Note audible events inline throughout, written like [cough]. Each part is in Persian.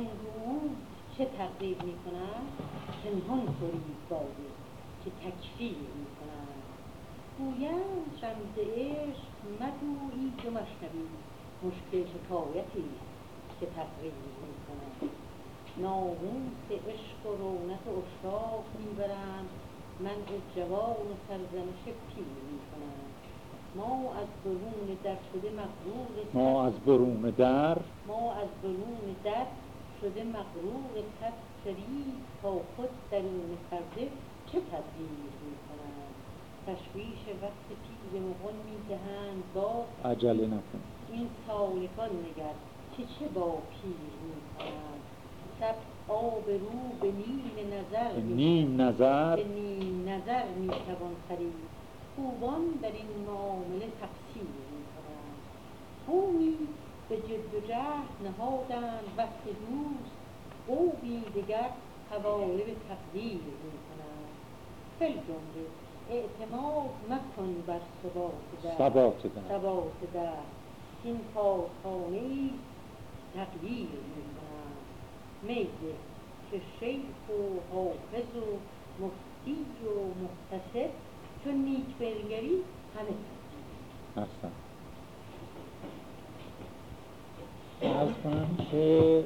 او چه تقدیر می کند پنهان خورید باده که تکفیر می کند گویند رمز عشق مگویید و مشنوید مشکل حکایتی که تقریر می کند ناموس عشق و رونق اشراق می‌برند منع جوان و سرزنش پیر می کنند ما از برون در شده مغرور ما از برون در ما از برون در شده مغرور تب سری تا خود درون پرده چه تدبیر می کنند تشویش وقت پیر مغن می دهند با عجله نکن. این سالکان نگر که چه با پیر می کنند سب آب رو به نیم نظر نیم نظر. به نیم نظر می توان خرید. خوبان در این معامله تقصیر می کنند به جد و جهد نهادند وقت دوست قومی دگر حواله به تقدیر می کنند فی الجمله اعتماد مکن بر ثبات در ثبات در ثبات در این کارخانه ای تقدیر می کنند میده که شیخ و حافظ و مفتی و محتسب چون نیک بنگری همه تقدیر ارز کنم که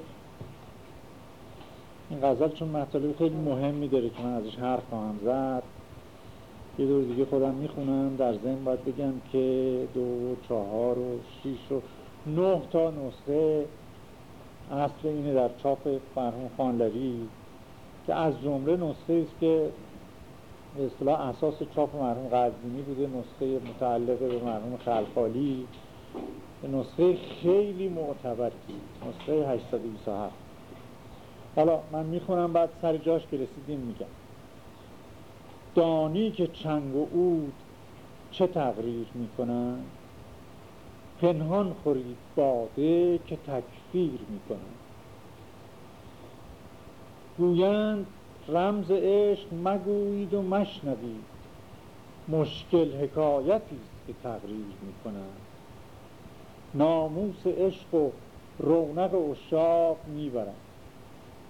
این غزل چون مطالب خیلی مهمی داره که من ازش حرف خواهم زد یه دور دیگه خودم می‌خونم در ضمن باید بگم که دو و چهار و شیش و نه تا نسخه اصل اینه در چاپ مرحوم خانلری که از جمله نسخه است که به اصطلاح اساس چاپ مرحوم قزوینی بوده نسخه متعلق به مرحوم خلخالی. نسخه خیلی معتبری نسخه 827 حالا من می‌خونم بعد سر جاش که رسیدیم میگم. دانی که چنگ و عود چه تقریر می‌کنن پنهان خورید باده که تکفیر می‌کنن گویند رمز عشق مگویید و مشنوید. مشکل حکایتی که تقریر می‌کنند. ناموس عشق و رونق اشاق می‌برند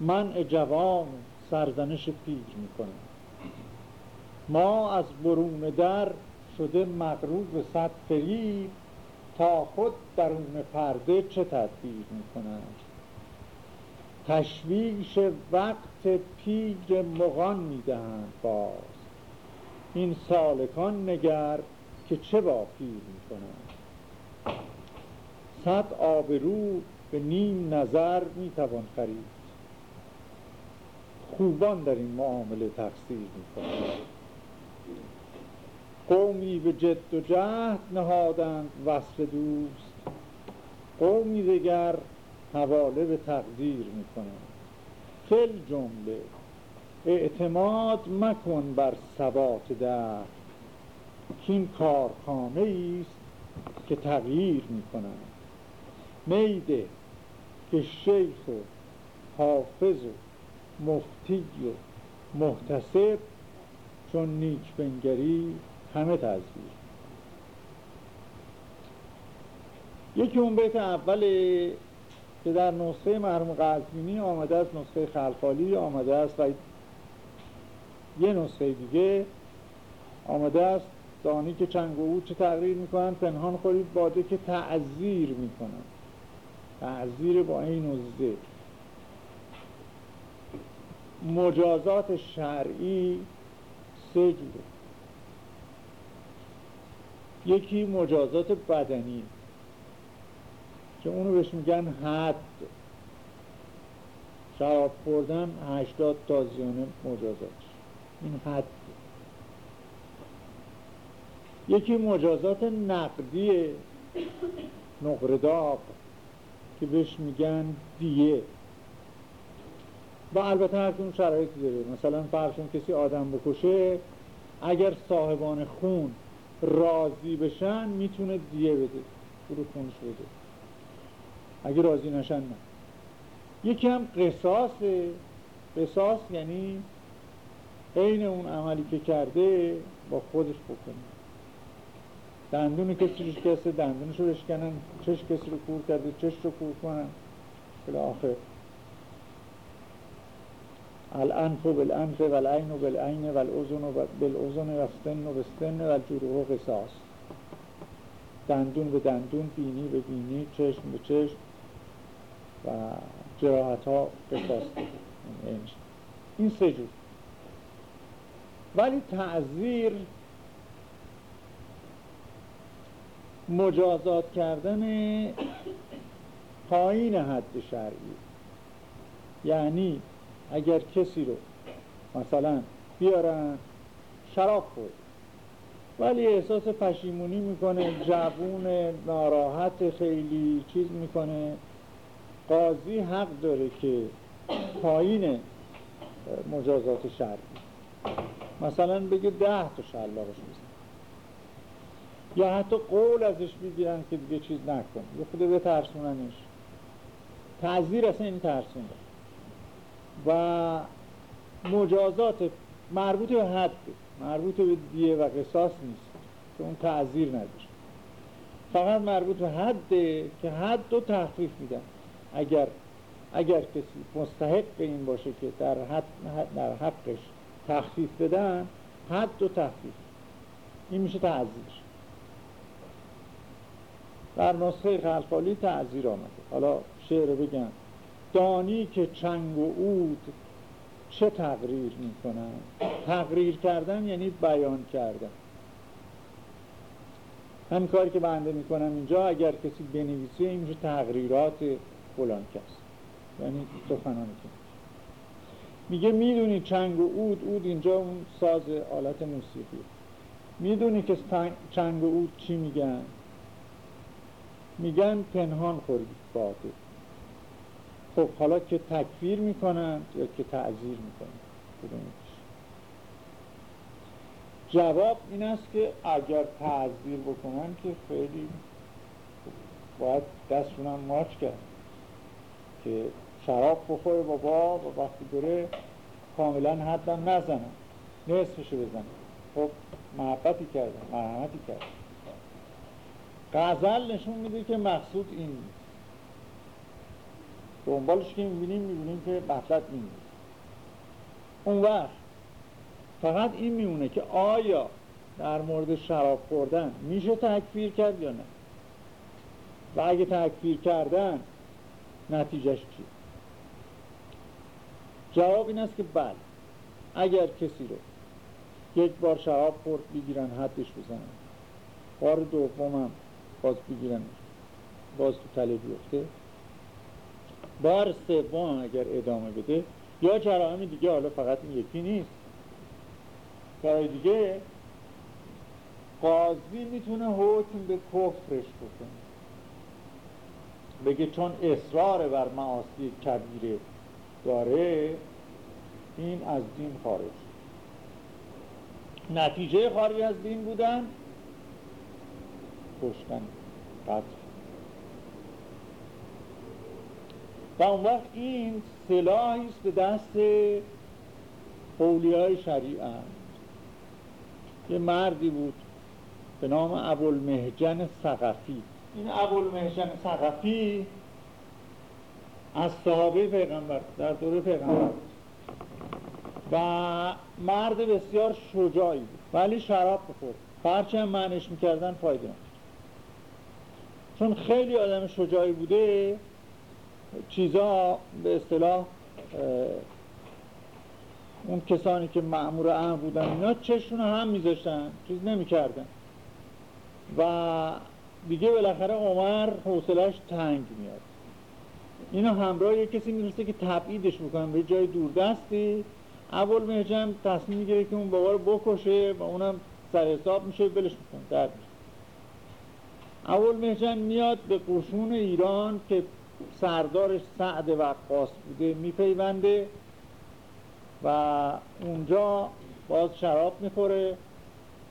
منع جوان سرزنش پیر می‌کنند ما از برون در شده مغرور به صد فریب تا خود درون پرده چه تدبیر می‌کنند تشویش وقت پیر مغان می‌دهند باز. این سالکان نگر که چه با پیر می‌کنند؟ صد آبرو به نیم نظر می‌توان خرید. خوبان در این معامله تقصیر می‌کنند. قومی به جد و جهد نهادند وصل دوست. قومی دگر حواله به تقدیر می‌کنند. فل جمله اعتماد مکن بر ثبات در که این کارخانه است که تغییر می‌کنند میده که شیخ و حافظ و مفتی و محتسب چون نیک بنگری همه تزویر یکی اون بیت اول که در نسخه مرحوم قزوینی آمده است نسخه خلقالی آمده است و یه نسخه دیگه آمده است. دانی که چنگ و او چه تغییر می‌کنن پنهان خورید باده که تعذیر می‌کنن. تعذیر با این و مجازات شرعی سه جوره. یکی مجازات بدنی که اونو بهش میگن حد. شراب خوردن هشتاد تازیانه مجازات. این حد. یکی مجازات نقدی نقرداغ که بهش میگن دیه. و البته هر اون شرایطی داره. مثلا فرشون کسی آدم بکشه اگر صاحبان خون راضی بشن می‌تونه دیه بده. برو خونش بده. اگه راضی نشن نه. یکی هم قصاص قصاص یعنی عین اون عملی که کرده با خودش بکنه. دندون کسی رو شکسته دندونش رو بشکنن چش کسی رو کور کرده چش رو کور کنن. بلا آخر الانف بالانف و العین بالعین و الاذن بالعزن و السن و بالسن و الجروح قصاص دندون به دندون بینی به بینی چشم به چشم و جراحت ها قصاص این سه جور. ولی تعذیر مجازات کردن پایین حد شرعی. یعنی اگر کسی رو مثلا بیارن شراب خورد. ولی احساس پشیمونی می‌کنه جوون ناراحت خیلی چیز می‌کنه. قاضی حق داره که پایین مجازات شرعی. مثلا بگه ده تا شلاقش میزن یا حتی قول ازش بگیرن که دیگه چیز نکن. یه خود به ترسوننش تعذیر اصلا این ترسونه و مجازات مربوط به حد مربوط به دیه و قصاص نیست. که اون تعذیر نداره فقط مربوط به حده که حد رو تخفیف میدن. اگر اگر کسی مستحق این باشه که در, حد در حقش تخفیف بدن حد و تخفیف. این میشه تعذیر. در نسخه خلفالی تعذیر آمده. حالا شعر بگم. دانی که چنگ و اود چه تقریر می‌کنن تقریر کردن یعنی بیان کردن. همین کاری که بنده می‌کنم اینجا اگر کسی بنویسه این میشه تقریرات فلان کس. یعنی سخنانی که میگه می‌دونی چنگ و اود اود اینجا اون ساز آلت موسیقی می‌دونی که چنگ و اود چی میگن؟ میگن پنهان خورید باده خب حالا که تکفیر می‌کنن یا که تعذیر می‌کنن جواب این است که اگر تعذیر بکنن که خیلی باید دستشون ماچ کرد که شراب بخوره بابا و وقتی بره کاملا حدم نزنن نصفشو بزنن خب محبتی کردن مرحمتی کردن غزل نشون میده که مقصود این دنبالش که می‌بینیم می‌بینیم که مطلب این نیست اون وقت فقط این میمونه که آیا در مورد شراب خوردن میشه تکفیر کرد یا نه؟ و اگه تکفیر کردن نتیجهش چی جواب این است که بله. اگر کسی رو یک بار شراب خورد بگیرن حدش بزنن. بار دومم باز بگیرن باز تو تله بیفته. بار سوم اگر ادامه بده یا جرائم دیگه حالا فقط این یکی نیست. کارهای دیگه قاضی می‌تونه حکم به کفرش بکنه. بگه چون اصرار بر معاصی کبیره داره این از دین خارج. نتیجه خارج از دین بودن کشتن. قتل و اون وقت این سلاحی است به دست اولیای شریعت یه مردی بود به نام ابوالمهجن سقفی این ابوالمهجن سقفی از صحابه پیغمبر در دوره پیغمبر و مرد بسیار شجاعی ولی شراب بخورد هرچه معنیش می‌کردن فایده چون خیلی آدم شجاعی بوده چیزا به اصطلاح اون کسانی که معمور امر بودن اینا چشون هم میذاشتن چیز نمی‌کردن. و دیگه بالاخره عمر حوصلش تنگ میاد. اینو همراه یک کسی می‌رسه که تبعیدش بکنن به جای دوردستی اول مهجم تصمیم می‌گیره که اون بابا رو بکشه و اونم سر حساب میشه بلش می‌کنه درد اول مهجن میاد به قشون ایران که سردارش سعد وقاص بوده میپیونده و اونجا باز شراب می‌خوره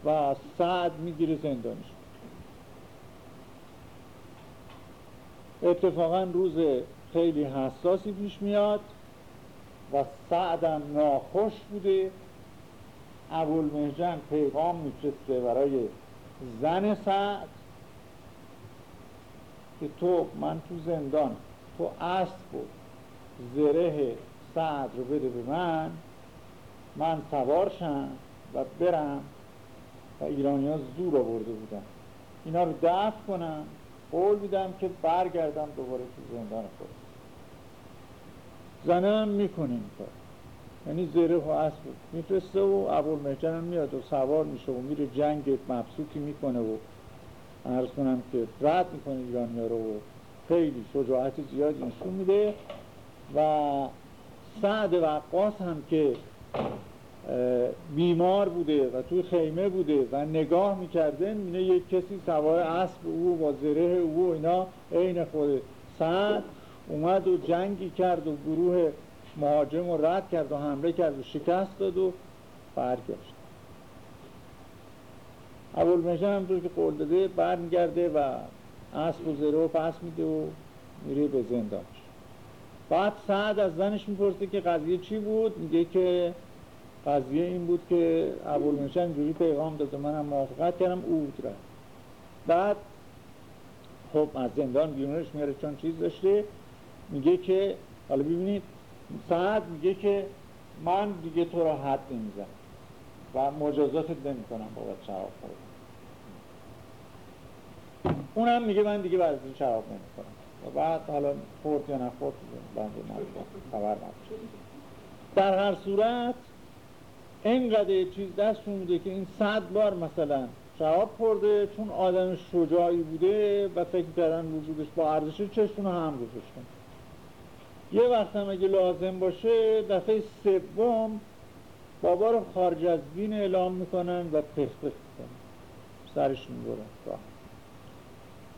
و سعد می‌گیره زندانش اتفاقا روز خیلی حساسی پیش میاد و سعدم ناخوش بوده. ابوالمهجن پیغام میفرسته برای زن سعد. که تو من تو زندان تو اسب و زره سعد رو بده به من من سوارشم و برم. و ایرانی زور آورده بودن. اینا رو دفع کنم. قول میدم که برگردم دوباره تو زندان خود. زنم می‌کنه این کار. یعنی زره و اسب میفرسته و عبول هم میاد و سوار میشه و میره جنگ مبسوطی می‌کنه و عرض کنم که رد می‌کنه ایرانی رو و خیلی شجاعت زیادی نشون میده و سعد وقاس هم که بیمار بوده و توی خیمه بوده و نگاه می‌کرده میینه یک کسی سوار اسب او با زره او و اینا عین خود سعد اومد و جنگی کرد و گروه مهاجم رو رد کرد و حمله کرد و شکست داد و برگشت. اول هم که قول داده برمیگرده و اسب و زره رو پس میده و میره به زندانش. بعد سعد از زنش می‌پرسه که قضیه چی بود؟ میگه که قضیه این بود که ابوالمنشن جوری پیغام داده منم موافقت کردم اود رفت. بعد خب از زندان بیرونش میاره چون چیز داشته. میگه که حالا ببینید سعد میگه که من دیگه تو را حد نمیزم و مجازاتت نمی کنم بابت شراب اونم میگه من دیگه ورزش شراب نمی کنم و بعد حالا خورد یا نخورد بنده خبر در هر صورت اینقدر چیز دست میده که این صد بار مثلا شراب خورده چون آدم شجاعی بوده و فکر کردن وجودش با ارزش چشتون هم گذاشتن یه وقت هم اگه لازم باشه دفعه سوم بابا رو خارج از دین اعلام می‌کنن و پخ می‌کنن. سرش می‌برن.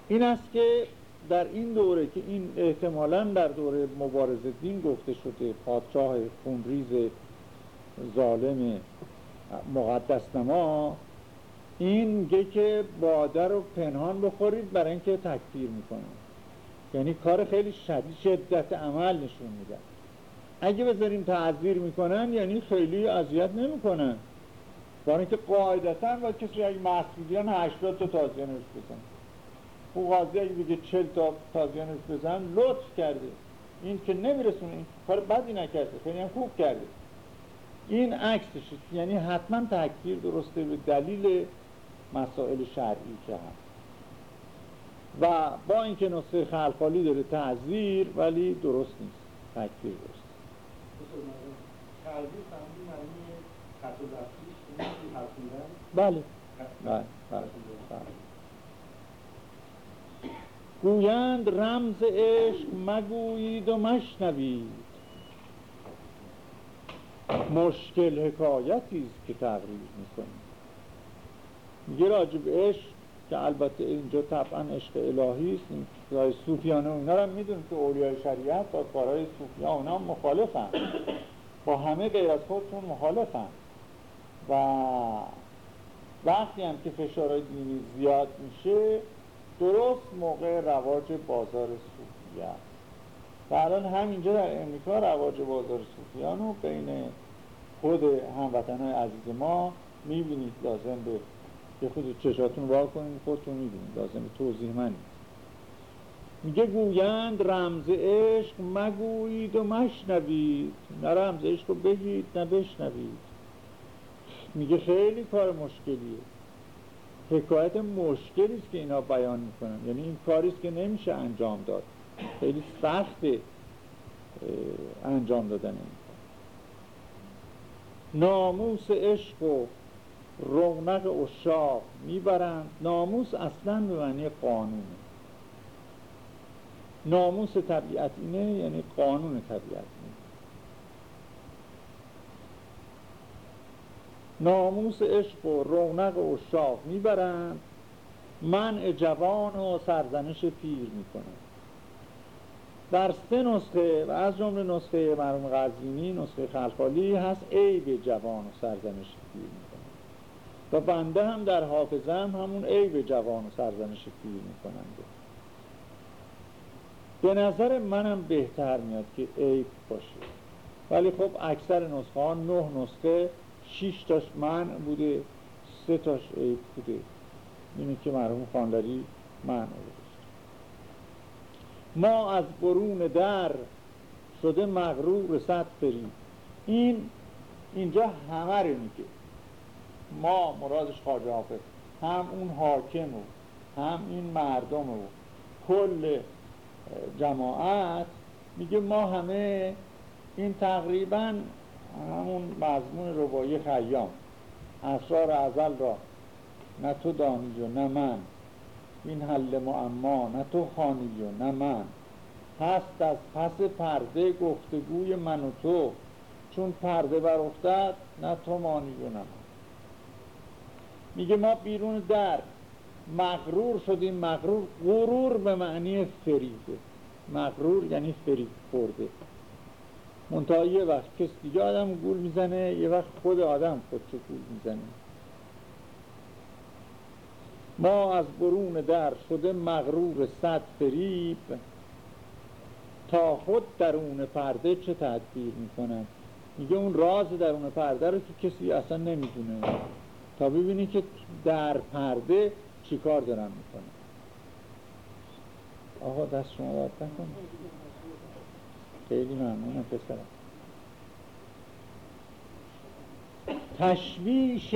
این است که در این دوره که این احتمالا در دوره مبارزه دین گفته شده پادشاه خونریز ظالم مقدس نما این میگه که باده رو پنهان بخورید برای اینکه تکفیر می‌کنه. یعنی کار خیلی شدید شدت عمل نشون میدن اگه بذاریم تعذیر می‌کنن یعنی خیلی اذیت نمی‌کنن. برای اینکه قاعدتا و کسی اگه محصول بیان 80 تا نوش بزن او قاضی اگه بگه 40 تا تازیه نوش بزن لطف کرده. این که نمیرسونه این کار بدی نکرده خیلی هم خوب کرده. این عکسش یعنی حتما تکفیر درسته به دلیل مسائل شرعی که هست. و با اینکه نسخه خلفالی داره تعذیر ولی درست نیست. تکفیر درست. بله. بله بله. گویند رمز عشق مگویید و مشنوید. مشکل حکایتی است که تقریب می‌کنیم میگه راجب عشق که البته اینجا طبعا عشق الهی است این صوفیانه اونا هم می‌دونیم که اولیای شریعت با کارهای صوفیان اونا مخالفن. با همه غیر از خودشون مخالفن. و وقتی هم که فشارهای دینی زیاد میشه درست موقع رواج بازار صوفیه و الان همینجا در امریکا رواج بازار صوفیان رو بین خود هموطنهای عزیز ما می‌بینید. لازم به یه خود چشاتون وا کنید خودتون می‌بینید. لازم توضیح من میگه گویند رمز عشق مگویید و مشنوید. نه رمز عشق رو بگید نه بشنوید. میگه خیلی کار مشکلیه. حکایت مشکلی است که اینا بیان می‌کنن. یعنی این کاری است که نمیشه انجام داد. خیلی سخت انجام دادن این ناموس عشق و رونق اشاق می‌برند ناموس اصلا به معنی قانونه. ناموس طبیعت اینه یعنی قانون طبیعت اینه ناموس عشق و رونق اشاق می‌برند منع جوان و سرزنش پیر می‌کنند در سه نسخه و از جمله نسخه مرحوم غزینی نسخه خلفالی هست عیب جوان و سرزنش پیر و بنده هم در حافظه هم همون عیب جوان و سرزنش پیر میکننده به نظر منم بهتر میاد که عیب باشه. ولی خب اکثر نسخه ها نه نسخه شیش تاش من بوده سه تاش عیب بوده. اینه که مرحوم خانداری من ما از برون در شده مغرور صد فریب این اینجا همه رو میگه. ما مرادش خواجه حافظ. هم اون حاکم و هم این مردم و کل جماعت میگه ما همه این تقریبا همون مضمون ربایی خیام. اسرار ازل را نه تو دانی و نه من. این حل معما نه تو خانی و نه من. هست از پس پرده گفتگوی من و تو. چون پرده بر افتد نه تو مانی و نه من. میگه ما بیرون در مغرور شدیم. مغرور غرور به معنی فریده. مغرور یعنی فریب خورده. منتها یه وقت کس دیگه آدم گول می‌زنه یه وقت خود آدم خودشو گول می‌زنه. ما از برون در شده مغرور صد فریب تا خود درون پرده چه تدبیر می‌کنن میگه اون راز درون پرده رو که کسی اصلا نمی‌دونه. تا ببینی که در پرده چیکار دارن می‌کنن. آقا دست شما باید نکنه. خیلی ممنونم پسرم. تشویش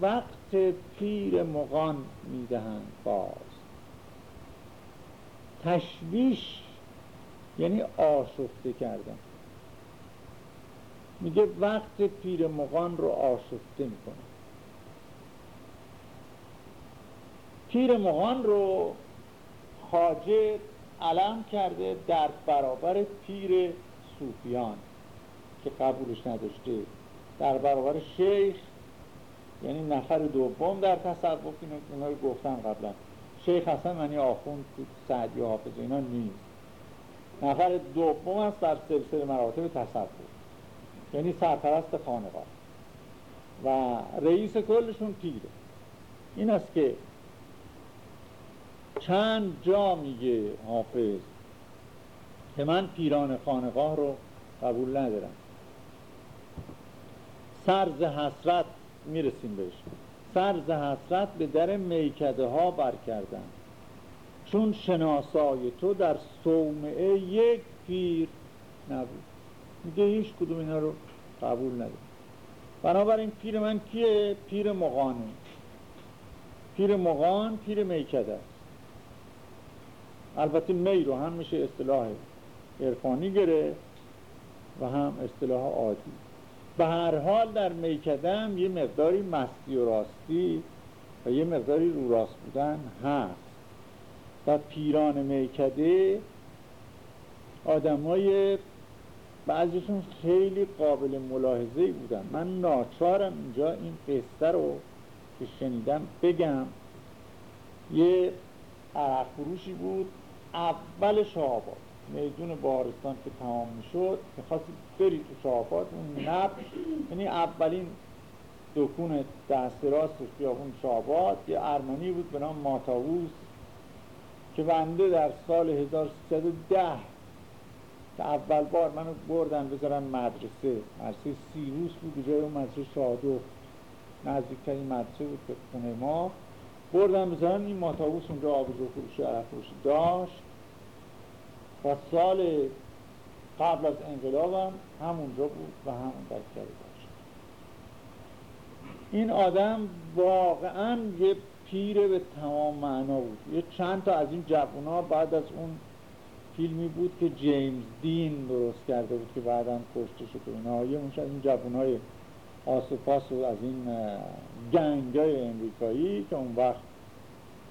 وقت پیر مغان می‌دهند باز. تشویش یعنی آشفته کردن. میگه وقت پیر مغان رو آشفته می‌کنه. پیر مغان رو خاجه علم کرده در برابر پیر صوفیان که قبولش نداشته. در برابر شیخ یعنی نفر دوم در تصوف اینا رو گفتم قبلا. شیخ حسن منی آخوند سعدی و حافظ اینا نیست. نفر دوم است در سلسله مراتب تصوف یعنی سرپرست خانقاه. و رئیس کلشون پیره. این است که چند جا میگه حافظ که من پیران خانقاه رو قبول ندارم. سرز حسرت می‌رسیم بهش. سرز حسرت به در میکده ها بر چون شناسای تو در صومعه یک پیر نبود. میگه هیچ کدوم اینا رو قبول ندارم. بنابراین پیر من کیه؟ پیر مغانه. پیر مغان پیر میکده است. البته می رو هم میشه اصطلاح عرفانی گره و هم اصطلاح عادی. به هر حال در میکدم یه مقداری مستی و راستی و یه مقداری رو راست بودن هست. و پیران میکده آدمای بعضیشون خیلی قابل ملاحظه بودن. من ناچارم اینجا این قصه رو که شنیدم بگم. یه عرق بود. اول شعبات میدون بارستان که تمام می‌شد می‌خواستی بری تو شعبات اون نب یعنی اولین دکون دست راستش بیابون شعبات یه ارمنی بود به نام ماتاووس که بنده در سال 1310 که اول بار منو بردن بذارن مدرسه. مدرسه سیروس بود جای اون مدرسه شادو نزدیکترین مدرسه بود به خونه ما. بردن بذارن این ماتاووس اونجا آبجو عرق فروشی داشت. و سال قبل از انقلابم همونجا بود و همون دکتری داشت. این آدم واقعا یه پیره به تمام معنا بود. یه چند تا از این جوونا بعد از اون فیلمی بود که جیمز دین درست کرده بود که بعدا کشته شد اینا. یه اون این جوانای آسپاس و از این گنگای امریکایی که اون وقت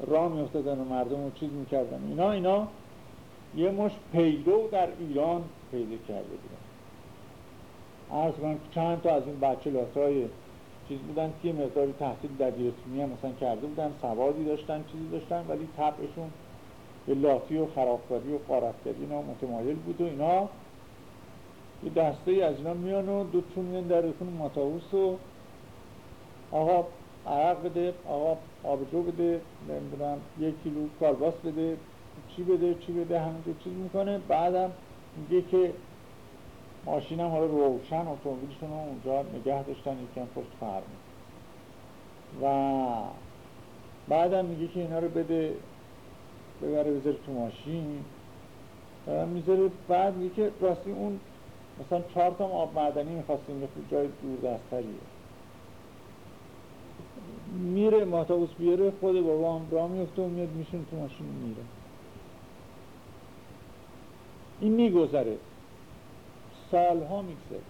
راه میافتادن و مردم رو چیز می‌کردن. اینا اینا یه مش پیرو در ایران پیدا کرده بودن. عرض کنم چند تا از این بچه لاتای چیز بودن که مقداری تحصیل در هم مثلا کرده بودن سوادی داشتن چیزی داشتن ولی طبعشون به لاتی و خرابکاری و قارتگری اینا متمایل بود و اینا یه دسته از اینا میان و دوتون میان در رکون ماتاوس و آقا عرق بده آقا آبجو بده نمی‌دونم یک کیلو کالباس بده چی بده چی بده همینجور چیز می‌کنه. بعدم میگه که ماشینم حالا روشن اتومبیلشون رو اونجا نگه داشتن یکم پشت فرمه و بعدم میگه که اینا رو بده ببره بذاره تو ماشین. می‌ذاره بعد میگه که راستی اون مثلا چهار تا آب معدنی می‌خواستیم خود جای دور دستریه میره ماتاوس بیاره خود بابا هم را میفته و میاد میشون تو ماشین میره. این میگذره. سالها میگذره.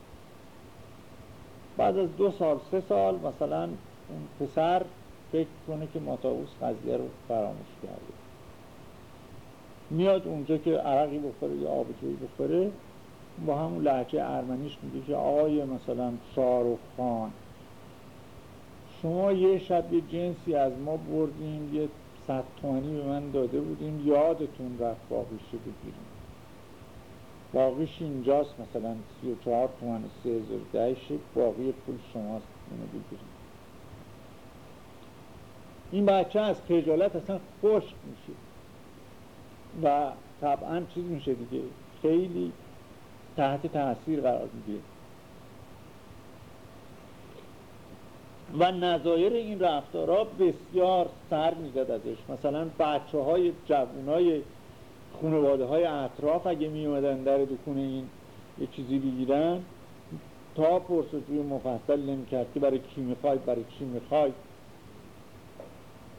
بعد از دو سال سه سال مثلا اون پسر فکر کنه که ماتاوس قضیه رو فراموش کرده. میاد اونجا که عرقی بخوره یا آب جوی بخوره با همون لحجه ارمنیش میگه که آقای مثلا شارخ خان شما یه شب یه جنسی از ما بردیم یه صد تومنی به من داده بودیم یادتون رفت باقیشو بگیریم. باقیش اینجاست مثلا سی و چهار تومن سه هزار باقی پول شماست اینو بگیریم. این بچه از خجالت اصلا خوش میشه. و طبعا چیز میشه دیگه خیلی تحت تاثیر قرار می‌گیره. و نظایر این رفتارها بسیار سر می‌زد ازش. مثلا بچه های جوون های خانواده های اطراف اگه می اومدن در دکونه این یه چیزی بگیرن تا پرسجوی مفصل نمی کرد که برای کی می‌خوای برای چی می‌خوای.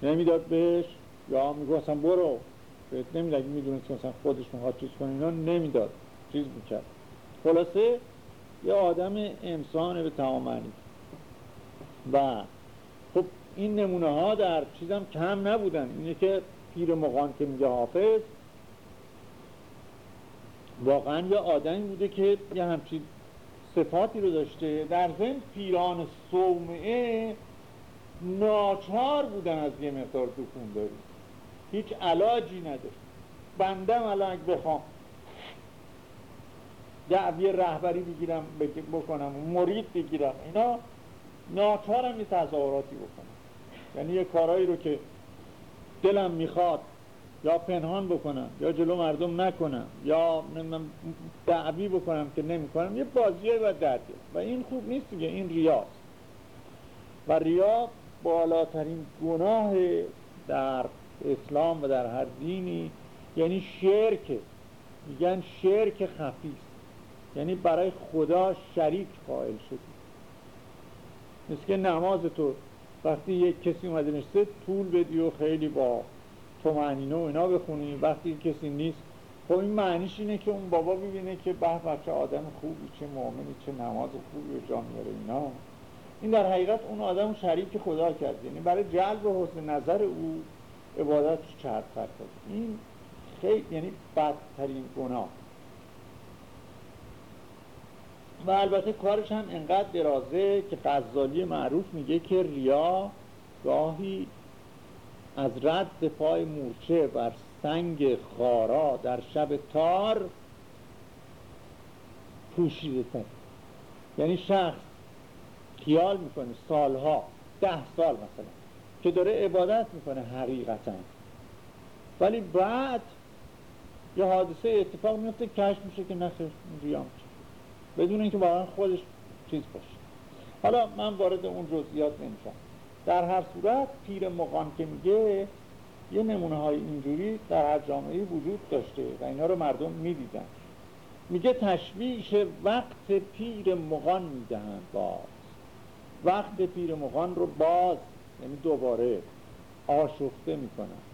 نمی‌داد بهش. یا میگو اصلا برو. بهت نمی‌داد. می‌دونست که مثلا خودش می‌خواد چیز کنه اینا نمی‌داد. چیز می‌کرد. خلاصه یه آدم انسان به تمام و خب این نمونه ها در چیزم کم نبودن. اینه که پیر مقان که میگه حافظ واقعا یه آدمی بوده که یه همچین صفاتی رو داشته. در ضمن پیران صومعه ناچار بودن از یه مقدار دکون داری هیچ علاجی نداشت. بندم الان بخوام دعوی رهبری بگیرم بکنم مرید بگیرم اینا ناچارم یه تظاهراتی بکنم. یعنی یه کارهایی رو که دلم می‌خواد یا پنهان بکنم یا جلو مردم نکنم یا دعوی بکنم که نمی‌کنم یه بازیه و درده. و این خوب نیست دیگه این ریاست و ریا بالاترین گناه در اسلام و در هر دینی یعنی شرک. میگن شرک خفیست یعنی برای خدا شریک قائل شدی. مثل که نماز تو وقتی یک کسی اومده نشته طول بدی و خیلی با تو معنینه و اینا بخونی. وقتی کسی نیست خب این معنیش اینه که اون بابا ببینه که به بچه آدم خوبی چه مؤمنی چه نماز خوبی و جا میاره اینا. این در حقیقت اون آدم شریک خدا کرد. یعنی برای جلب حسن نظر او عبادت چرد کرد. این خیلی یعنی بدترین گناه. و البته کارش هم انقدر درازه که غزالی معروف میگه که ریا گاهی از رد پای مورچه بر سنگ خارا در شب تار پوشیده تر. یعنی شخص خیال می‌کنه سالها ده سال مثلا که داره عبادت می‌کنه حقیقتا. ولی بعد یه حادثه اتفاق میفته کشف میشه که نخیر ریام بدون اینکه واقعا خودش چیز باشه. حالا من وارد اون جزئیات نمیشم. در هر صورت پیر مقام که میگه یه نمونه های اینجوری در هر جامعه وجود داشته و اینا رو مردم می‌دیدن. میگه تشویش وقت پیر مغان می‌دهند باز. وقت پیر مغان رو باز یعنی دوباره آشفته می‌کنن.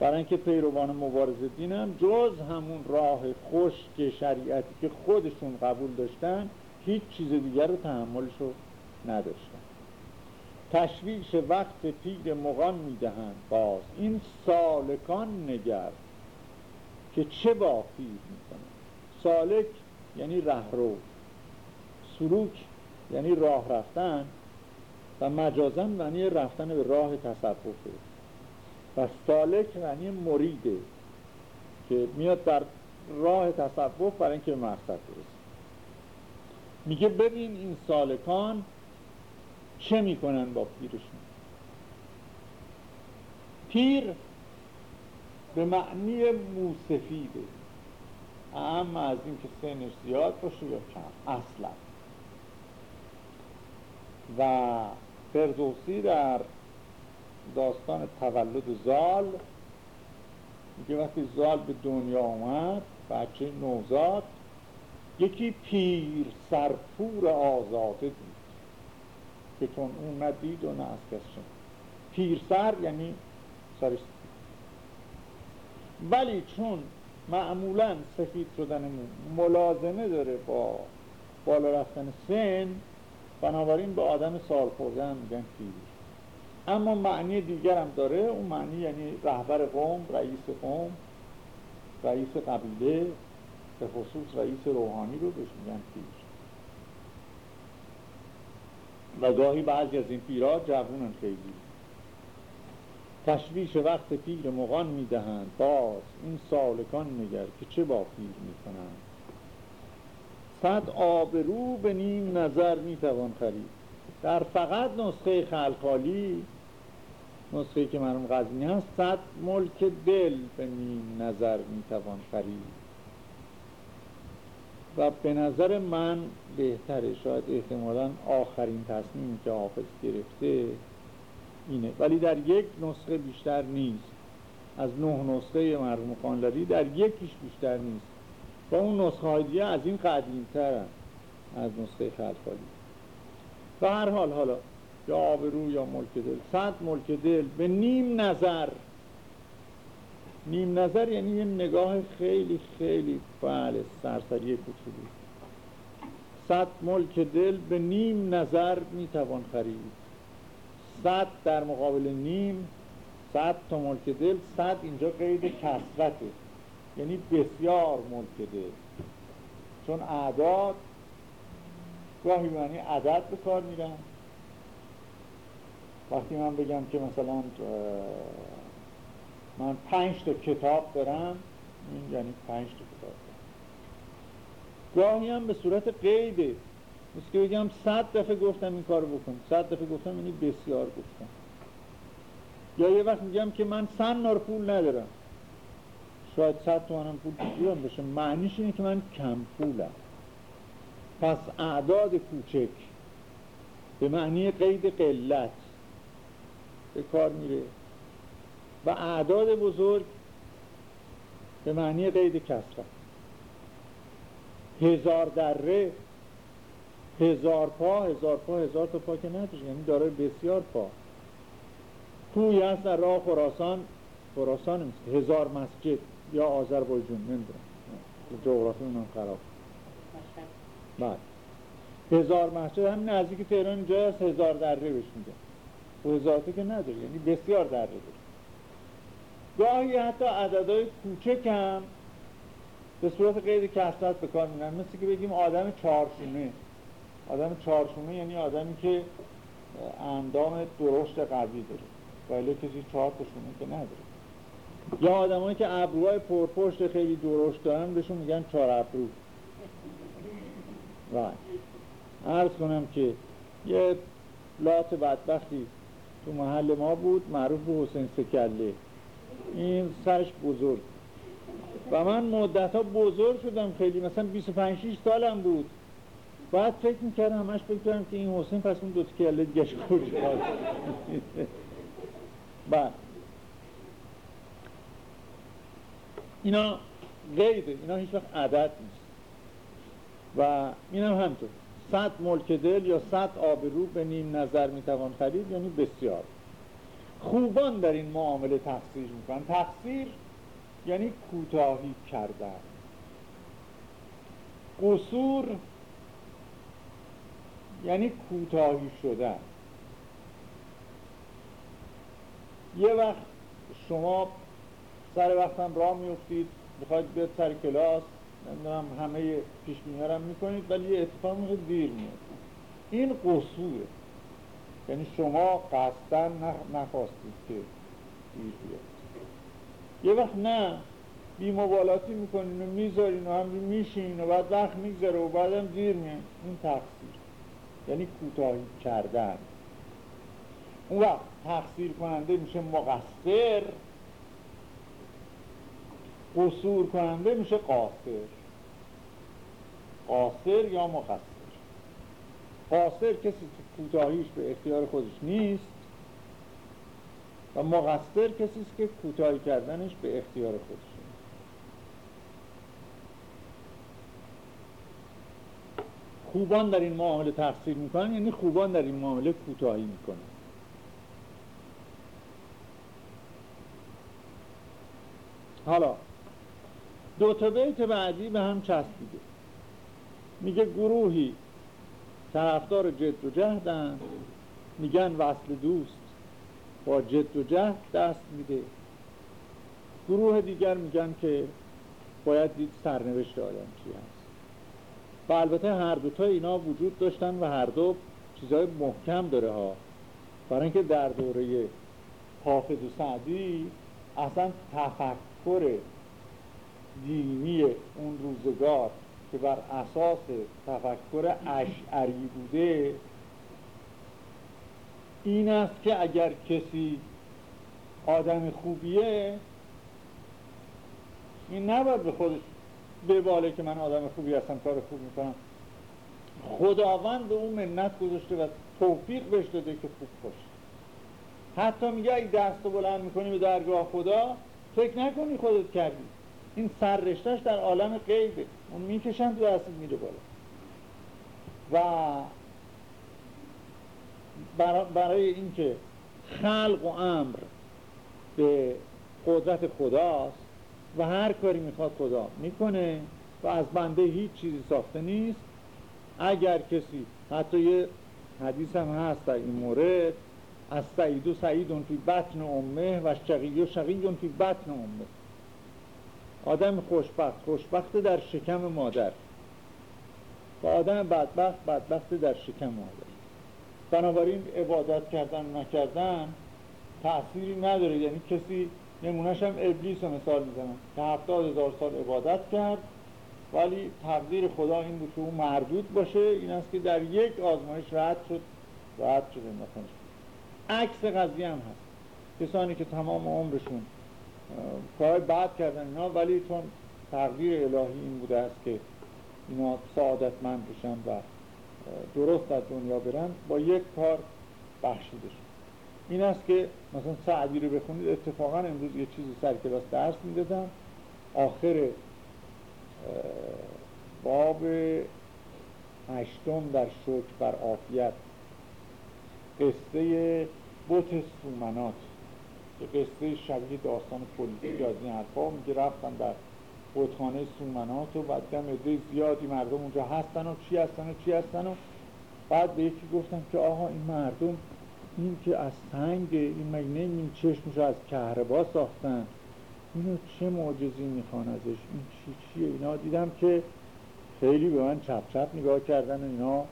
برای اینکه پیروان مبارز دینم جز همون راه خشک شریعتی که خودشون قبول داشتن هیچ چیز دیگر رو تحملش رو نداشتن. تشویش وقت پیر مغان می‌دهند باز. این سالکان نگر که چه با پیر می‌کنن سالک یعنی رهرو سلوک یعنی راه رفتن و مجازن معنی رفتن به راه تصففه و سالک معنی مریده که میاد در راه تصوف برای اینکه مقصد برسه. میگه ببین این سالکان چه می‌کنن با پیرشون. پیر به معنی موسفیده. اما از اینکه سنش زیاد باشه یا کم. اصلا. و فردوسی در داستان تولد زال. میگه وقتی زال به دنیا اومد بچه نوزاد یکی پیر سرپور آزاده دید که چون اون ندید و نه از کس شد. پیر سر یعنی سرش. ولی چون معمولا سفید شدن ملازمه داره با بالا رفتن سن بنابراین به آدم سال خورده هم میگن پیر. اما معنی دیگر هم داره. اون معنی یعنی رهبر قوم رئیس قوم رئیس قبیله به خصوص رئیس روحانی رو بهش میگن پیر. و گاهی بعضی از این پیرها جوونن خیلی. تشویش وقت پیر مغان می‌دهند. باز این سالکان نگر که چه با پیر می‌کنند. صد آبرو به نیم نظر می‌توان خرید. در فقط نسخه خلخالی نسخه که مرم غزنی هست صد ملک دل به نیم نظر می‌توان خرید. و به نظر من بهتره شاید احتمالا آخرین تصمیمی که حافظ گرفته اینه. ولی در یک نسخه بیشتر نیست. از نه نسخه مرحوم خانلری در یکیش بیشتر نیست. با اون نسخه های از این قدیم از نسخه خلفالی و هر حال حالا یا آبرو یا ملک دل. صد ملک دل به نیم نظر. نیم نظر یعنی یه نگاه خیلی خیلی بله سرسری کوچولو. صد ملک دل به نیم نظر می‌توان خرید. صد در مقابل نیم صد تا ملک دل صد اینجا قید کسرته یعنی بسیار ملک دل. چون اعداد گاهی معنی عدد به کار میرن وقتی من بگم که مثلا من پنج تا کتاب دارم این یعنی پنج تا کتاب دارم. گاهی هم به صورت قیده مثل که بگم صد دفعه گفتم این کارو بکن صد دفعه گفتم یعنی بسیار گفتم. یا یه وقت میگم که من سن نار پول ندارم. شاید صد تومنم پول بگیرم بشه معنیش اینه که من کم پولم. پس اعداد کوچک به معنی قید قلت به کار میره. و اعداد بزرگ به معنی قید کسرت هزار دره هزار پا هزار پا هزار تا پا که نداره یعنی داره بسیار پا. کوی هست در راه خراسان خراسان هزار مسجد یا آذربایجان نمی‌دونم. جغرافی اونم خراب. بعد هزار مسجد هم نزدیک تهران اینجا هست هزار دره بهش میگه و که نداره یعنی بسیار دره داره. گاهی حتی عددهای کوچک هم به صورت غیر کسرت به کار میرن مثل که بگیم آدم چهارشونه. آدم چهارشونه یعنی آدمی که اندام درشت قوی داره. ولی کسی چهار شونه که نداره. یا آدمایی که ابروهای پرپشت خیلی درشت دارن بهشون میگن چهار ابرو. و عرض کنم که یه لات بدبختی تو محل ما بود معروف به حسین سکله. این سرش بزرگ. و من مدت ها بزرگ شدم خیلی مثلا 25 6 سالم بود. بعد فکر می‌کردم همش فکر که این حسین پس اون دو کله دیگه کجا بعد. اینا غیبه. اینا هیچ وقت عدد نیست. و این هم همطور صد ملک دل یا صد آبرو به نیم نظر می‌توان خرید یعنی بسیار. خوبان در این معامله تقصیر می‌کنن. تقصیر یعنی کوتاهی کردن. قصور یعنی کوتاهی شدن. یه وقت شما سر وقتم راه میفتید می‌خواید بیاد سر کلاس. نمی‌دونم همه پیش هم می‌کنید ولی یه اتفاق میشه دیر میاد این قصوره. یعنی شما قصدا نخواستید که دیر بیاد. یه وقت نه مبالاتی می‌کنین و می‌ذارین و هم میشین و بعد وقت میگذره و بعدم دیر میاد. این تقصیر. یعنی کوتاهی کردن. اون وقت تقصیر کننده میشه مقصر. قصور کننده میشه قاصر. قاصر یا مقصر؟ قاصر کسی که کوتاهیش به اختیار خودش نیست و مقصر کسی است که کوتاهی کردنش به اختیار خودش خوبان در این معامله تقصیر می‌کنن یعنی خوبان در این معامله کوتاهی می‌کنن. حالا دو تا بیت بعدی به هم چسبیده. میگه گروهی طرفدار جد و جهدن. میگن وصل دوست با جد و جهد دست میده. گروه دیگر میگن که باید دید سرنوشت آدم چی هست. و البته هر دوتا اینا وجود داشتن و هر دو چیزهای محکم داره ها. برای اینکه در دوره حافظ و سعدی اصلا تفکر دینی اون روزگار که بر اساس تفکر اشعری بوده این است که اگر کسی آدم خوبیه این نباید به خودش بباله که من آدم خوبی هستم کار خوب می‌کنم. خداوند به اون منت گذاشته و توفیق بهش داده که خوب باشه. حتی میگه اگه دست بلند می‌کنی به درگاه خدا فکر نکنی خودت کردی. این سررشتش در عالم غیبه. اون می‌کشن تو دستت میره بالا. و برای اینکه خلق و امر به قدرت خداست و هر کاری می‌خواد خدا می‌کنه و از بنده هیچ چیزی ساخته نیست. اگر کسی حتی یه حدیث هم هست در این مورد از سعید و سعیدون فی بطن امه و شقی و شقیون فی بطن امه. آدم خوشبخت خوشبخت در شکم مادر. و آدم بدبخت بدبخت در شکم مادر. بنابراین عبادت کردن نکردن تأثیری نداره. یعنی کسی نمونهش هم ابلیس رو مثال می‌زنم. که هفتاد هزار سال عبادت کرد ولی تقدیر خدا این بود که او مردود باشه. این است که در یک آزمایش رد شد رد مثلا عکس قضیه هم هست. کسانی که تمام عمرشون کار بد کردن اینا ولی چون تقدیر الهی این بوده است که اینا سعادتمند بشن و درست از دنیا برن با یک کار بخشیده شد. این است که مثلا سعدی رو بخونید اتفاقا امروز یه چیزی سر کلاس درس می‌دادم. آخر باب هشتم در شکر بر عافیت. قصه بوت سومنات. که قصه شبیه داستان پلیسی از این حرفا میگه رفتن در بودخانه سومنات و بعد دم زیادی مردم اونجا هستن و چی هستن و چی هستن و بعد به یکی گفتم که آها این مردم این که از سنگ این مگه این چشمش از کهربا ساختن. اینو چه معجزی می‌خوان ازش؟ این چی چیه؟ اینا دیدم که خیلی به من چپ چپ نگاه کردن و اینا.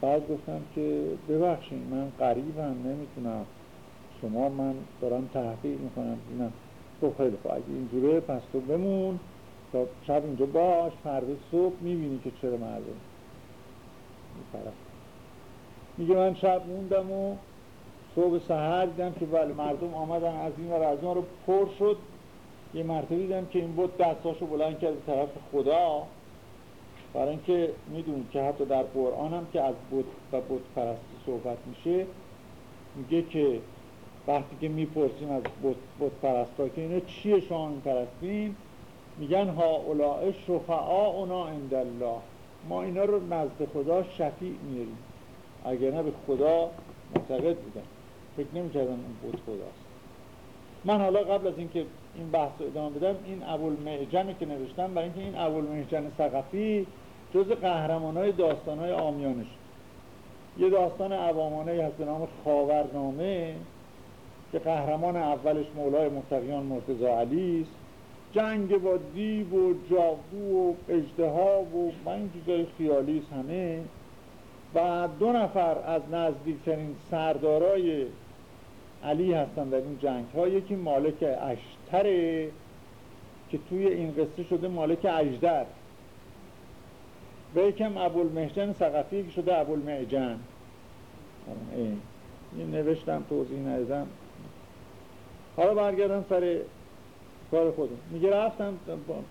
بعد گفتم که ببخشید من قریبم نمی‌تونم. شما من دارم تحقیق می‌کنم. اینم تو خیلی خب اگه اینجوره پس تو بمون. تا شب اینجا باش. فردا صبح می‌بینی که چرا مردم میگه من شب موندم و صبح سهر دیدم که بله مردم آمدن از این و از اون رو پر شد. یه مرتبه دیدم که این بود دستاشو بلند کرد طرف خدا. برای اینکه می‌دونید که حتی در قرآن هم که از بود و بود پرستی صحبت میشه میگه که وقتی که می‌پرسیم از بود پرستا که اینه چیه شما پرستین میگن ها اولاء شفعا اونا الله ما اینا رو نزد خدا شفیع میریم. اگر نه به خدا معتقد بودن فکر نمی‌کردم اون بود خداست. من حالا قبل از اینکه این بحث رو ادامه بدم این ابوالمعجنی که نوشتم برای اینکه این ابوالمعجن ثقفی جز قهرمان های داستان های آمیانش یه داستان عوامانه هست به نام خاورنامه. که قهرمان اولش مولای متقیان مرتضی علی است. جنگ با دیو و جادو و اجدها و من این خیالی همه. و دو نفر از نزدیکترین سردارای علی هستن در این جنگ ها یکی مالک اشتره که توی این قصه شده مالک اجدر و یکم ابوالمهجن سقفی که شده ابوالمعجن این نوشتم توضیح ندادم. حالا برگردم سر کار خودم. میگه رفتم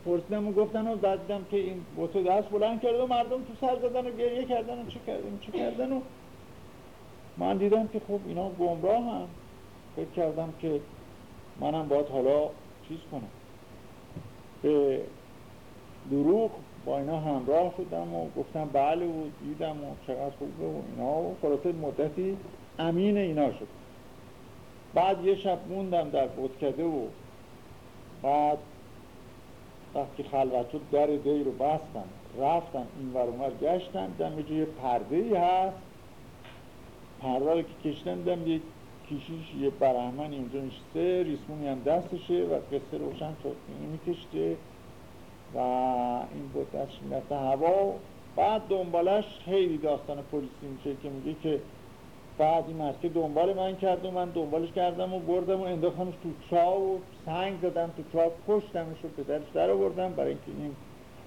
پرسیدم و گفتن و دیدم که این بوتو دست بلند کرد و مردم تو سر زدن و گریه کردن و چه کردن چه کردن و من دیدم که خب اینا گمراه هم. فکر کردم که منم باید حالا چیز کنم. به دروغ با اینا همراه شدم و گفتم بله و دیدم و چقدر خوبه و اینا و خلاصه مدتی امین اینا شد. بعد یه شب موندم در بودکده و بعد وقتی خلوت شد در دی رو بستم رفتم این ور گشتم دیدم یه جای پرده ای هست. پرده رو که کشتم دیدم یه کشیش یه برهمنی اونجا نشسته ریسمونی هم دستشه و قصه روشن شد میکشته و این بود دستش می‌رفته هوا. بعد دنبالش خیلی داستان پلیسی میشه که میگه که بعد این مرکه دنبال من کرد و من دنبالش کردم و بردم و انداختمش تو چا و سنگ زدم تو چا پشتمش و پدرش در آوردم. برای اینکه این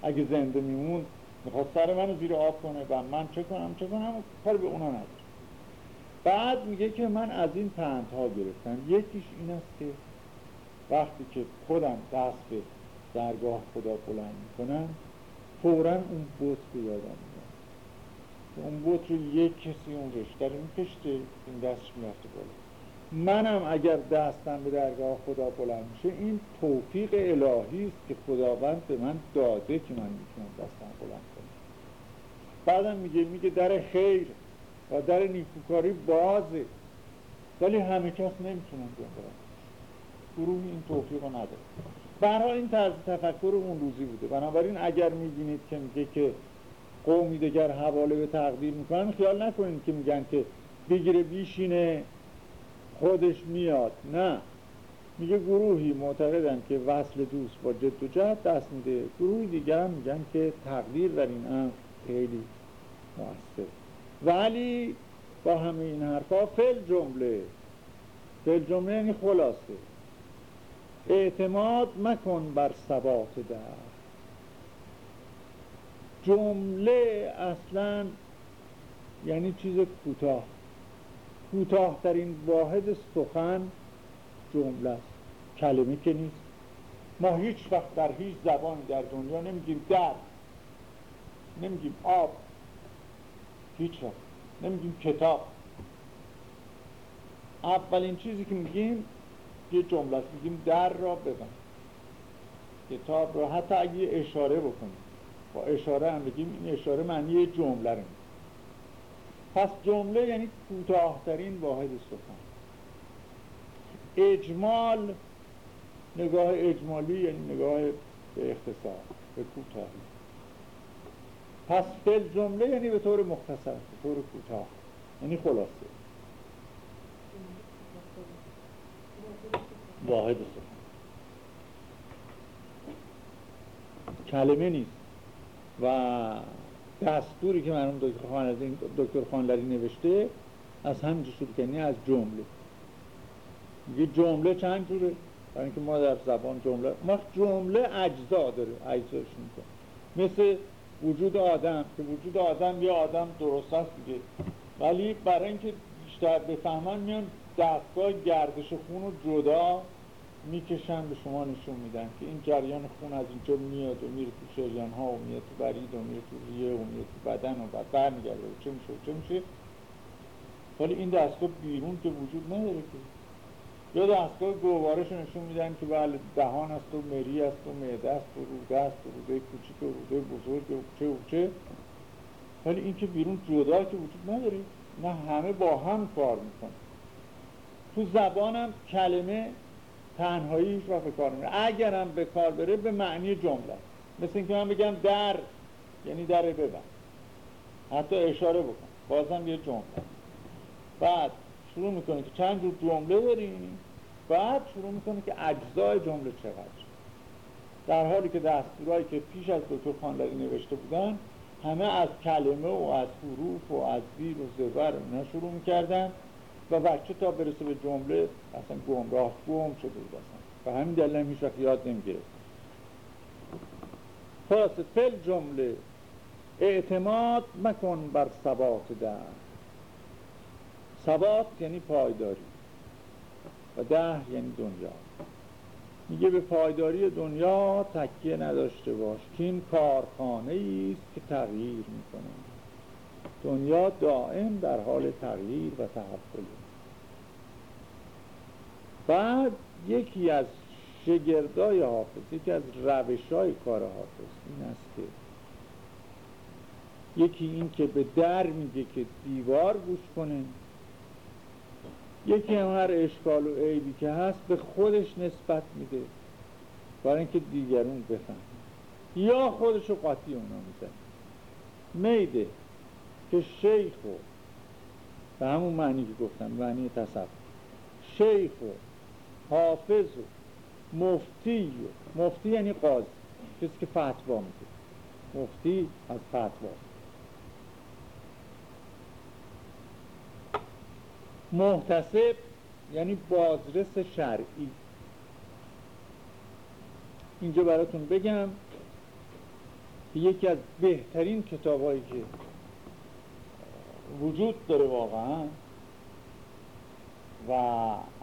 اگه زنده میمون می‌خواست سر منو زیر آب کنه و من چه کنم چه کنم کار به اونا ندارم بعد میگه که من از این پندها گرفتم. یکیش این است که وقتی که خودم دست به درگاه خدا بلند می‌کنم فورا اون بوت به یادم اون بوت رو یک کسی اون رشته رو میکشته این دستش می‌رفته بالا. منم اگر دستم به درگاه خدا بلند میشه این توفیق الهی است که خداوند به من داده که من می‌تونم دستم بلند کنم. بعدم میگه میگه در خیر و در نیکوکاری بازه. ولی همه کس نمی‌تونن بیان برن. گروه این توفیق رو نداره. برای این طرز تفکر اون روزی بوده. بنابراین اگر می‌بینید که میگه که قومی دیگر حواله به تقدیر می‌کنن. خیال نکنید که میگن که بگیره بیشینه خودش میاد. نه. میگه گروهی معتقدن که وصل دوست با جد و جد دست میده. گروهی دیگر هم میگن که تقدیر در این امر خیلی موثر. ولی با همه این حرفا فل جمله. فل جمله یعنی خلاصه. اعتماد مکن بر ثبات در جمله اصلا یعنی چیز کوتاه. کوتاه این واحد سخن جمله است. کلمه که نیست. ما هیچ وقت در هیچ زبانی در دنیا نمیگیم در. نمیگیم آب. هیچ وقت. نمیگیم کتاب. اولین چیزی که میگیم یه جمله است. میگیم در را ببند. کتاب را حتی اگه اشاره بکنیم. با اشاره هم بگیم این اشاره معنی جمله رو پس جمله یعنی کوتاهترین واحد سخن اجمال نگاه اجمالی یعنی نگاه به اختصار به کوتاهی پس فل جمله یعنی به طور مختصر به طور کوتاه. یعنی خلاصه. واحد سخن کلمه نیست. و دستوری که مرحوم دکتر خان دکتر خانلری نوشته از شروع کنی از جمله. یه جمله چند جوره؟ برای اینکه ما در زبان جمله ما جمله اجزا داره اجزاش می‌کنه مثل وجود آدم که وجود آدم یه آدم درست است دیگه. ولی برای اینکه بیشتر بفهمن میان دستگاه گردش خون رو جدا می‌کشن به شما نشون میدن که این جریان خون از اینجا میاد و میره تو شریان ها و میاد تو برید و میره تو ریه و میره تو بدن و بعد برمیگرده. و چه میشه؟ و چه میشه؟ ولی این دستگاه بیرون که وجود نداره که. یا دستگاه گوارش نشون میدن که بله دهان است و مری است و معده است و روده است و روده کوچیک و روده بزرگ و چه و چه. ولی این که بیرون جدا که وجود نداره نه همه با هم کار می‌کنن. تو زبانم کلمه تنهاییش را به کار میره اگرم به کار بره به معنی جمله. مثل اینکه من بگم در یعنی در ببند حتی اشاره بکن. بازم یه جمله. بعد شروع می‌کنه که چند جور جمله داریم. بعد شروع می‌کنه که اجزای جمله چقدر. در حالی که دستورهایی که پیش از دکتر خانلری نوشته بودن همه از کلمه و از حروف و از زیر و زبر اینا شروع می‌کردن. و بچه تا برسه به جمله اصلا گمراه گم شده بود اصلا. و همین دلیل هم هیچ وقت یاد خلاصه فل جمله اعتماد مکن بر ثبات در ثبات یعنی پایداری و ده یعنی دنیا. میگه به پایداری دنیا تکیه نداشته باش که این کارخانه است که تغییر می‌کنه. دنیا دائم در حال تغییر و تحول. بعد یکی از شگردای حافظ یکی از روش های کار حافظ این است که یکی این که به در میگه که دیوار گوش کنه یکی هم هر اشکال و عیبی که هست به خودش نسبت میده برای اینکه دیگرون بفهم یا خودشو قاطی اونا می‌زنه. میده که شیخ و به همون معنی که گفتم معنی تصف شیخ و حافظ و مفتی و مفتی یعنی قاضی کسی که فتوا میده مفتی از فتوا. محتسب یعنی بازرس شرعی. اینجا براتون بگم یکی از بهترین کتابایی که وجود داره واقعا و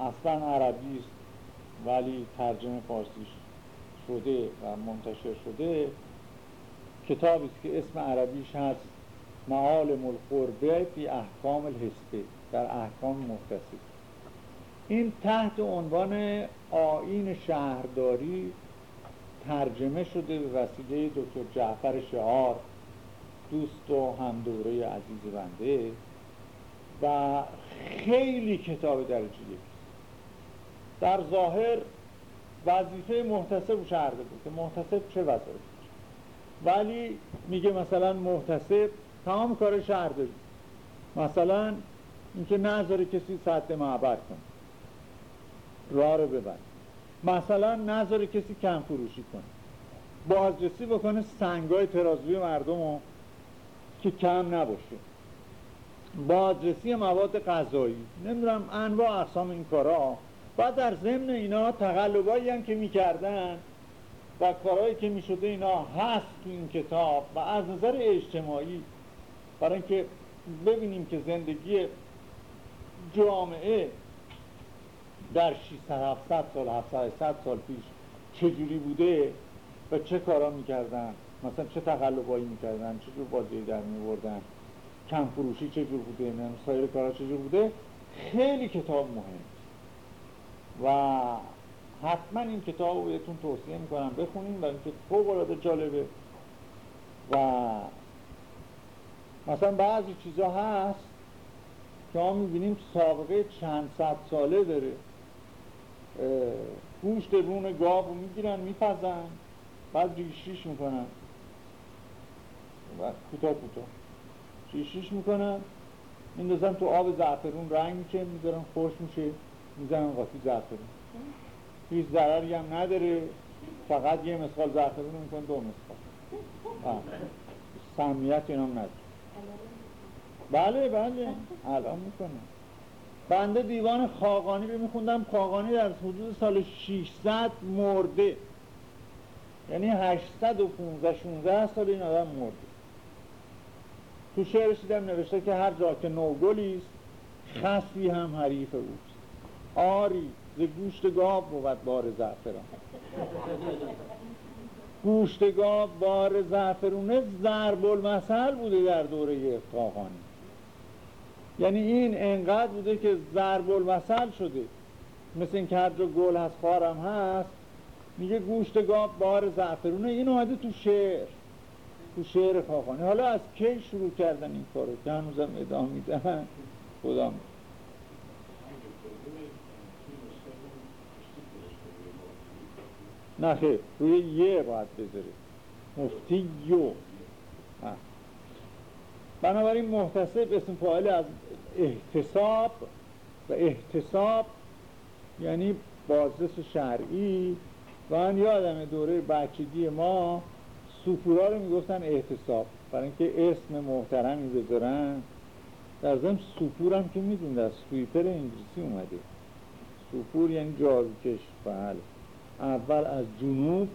اصلا عربی است. ولی ترجمه فارسی شده و منتشر شده. کتابی است که اسم عربیش هست معالم القربه فی احکام الحسبه در احکام محتسب این تحت عنوان آین شهرداری ترجمه شده به وسیله دکتر جعفر شعار دوست و همدوره عزیز بنده. و خیلی کتاب درجه در ظاهر وظیفه محتسب شهرده بود که محتسب چه وظایفی ولی میگه مثلا محتسب تمام کار شهر داری. مثلا اینکه نظر کسی سطح معبر کنه. راه رو ببر. مثلا نظر کسی کم فروشی کنه. بازرسی بکنه سنگای ترازوی مردم رو که کم نباشه. بازرسی مواد غذایی. نمی‌دونم انواع اقسام این کارا. و در ضمن اینا تقلبایی هم که می‌کردن و کارهایی که می‌شده اینا هست تو این کتاب و از نظر اجتماعی برای اینکه ببینیم که زندگی جامعه در 600 700 سال 700 سال پیش چجوری بوده و چه کارا می‌کردن مثلا چه تقلبایی می‌کردن چه جور بازی در میوردن کم فروشی چه جور بوده سایر کارا چه جور بوده خیلی کتاب مهم. و حتما این کتاب رو بهتون توصیه می‌کنم بخونیم برای اینکه فوق العاده جالبه. و مثلا بعضی چیزا هست که ما می‌بینیم سابقه چند صد ساله داره. گوشت رون گاو رو می‌گیرن میپزن بعد ریشیش می‌کنن. و کوتاه کوتاه. ریشیش می‌کنن میندازن تو آب زعفرون رنگ میشه می‌ذارن خوش میشه. می‌زنن قاطی زعفرون. هیچ ضرری هم نداره. فقط یه مسخال زعفرون میکن دو مسخال سمیت اینا نداره. بله بله. الان می‌کنه بنده دیوان خاقانی رو میخوندم. خاقانی در حدود سال 600 مرده. یعنی 815 16 سال این آدم مرده. تو شعرش دیدم نوشته که هر جا که نوگلی است خصی هم حریف اوست آری ز گوشت گاو بود بار زعفران. گوشت گاو بار زعفرونه ضرب المثل بوده در دوره خاقانی. یعنی این انقدر بوده که ضرب المثل شده. مثل این هر جا گل هست خارم هست میگه گوشت گاب بار زعفرونه. این اومده تو شعر تو شعر خاقانی. حالا از کی شروع کردن این کارو که هنوزم ادامه میدن؟ خدا نه روی یه باید بذاره مفتی یو. بنابراین محتسب اسم فاعل از احتساب و احتساب یعنی بازرس شرعی. و من یادم دوره بچگی ما سوپورا رو می‌گفتن احتساب. برای اینکه اسم محترمی بذارن. در ضمن سوپور هم که میدونده از سویپر انگلیسی اومده. سوپور یعنی جاروکش بله. اول از جنوب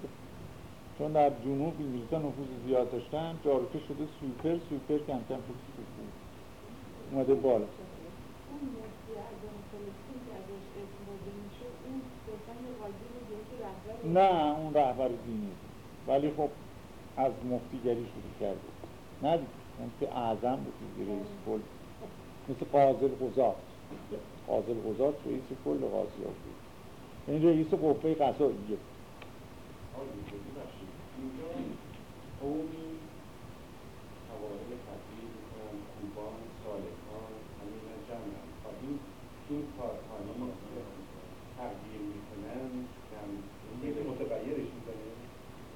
چون در جنوب انگلیسی نفوذ زیاد داشتن جاروکش شده سویپر سویپر کم کم شده. اومده بالا. نه اون رهبر دینی ولی خب از مفتیگری شروع کرده. نه که اعظم بود رئیس کل. مثل قاضل قضات قاضل قضات رئیس کل قاضی بود. اینجا یوسف قفه قصر اینجا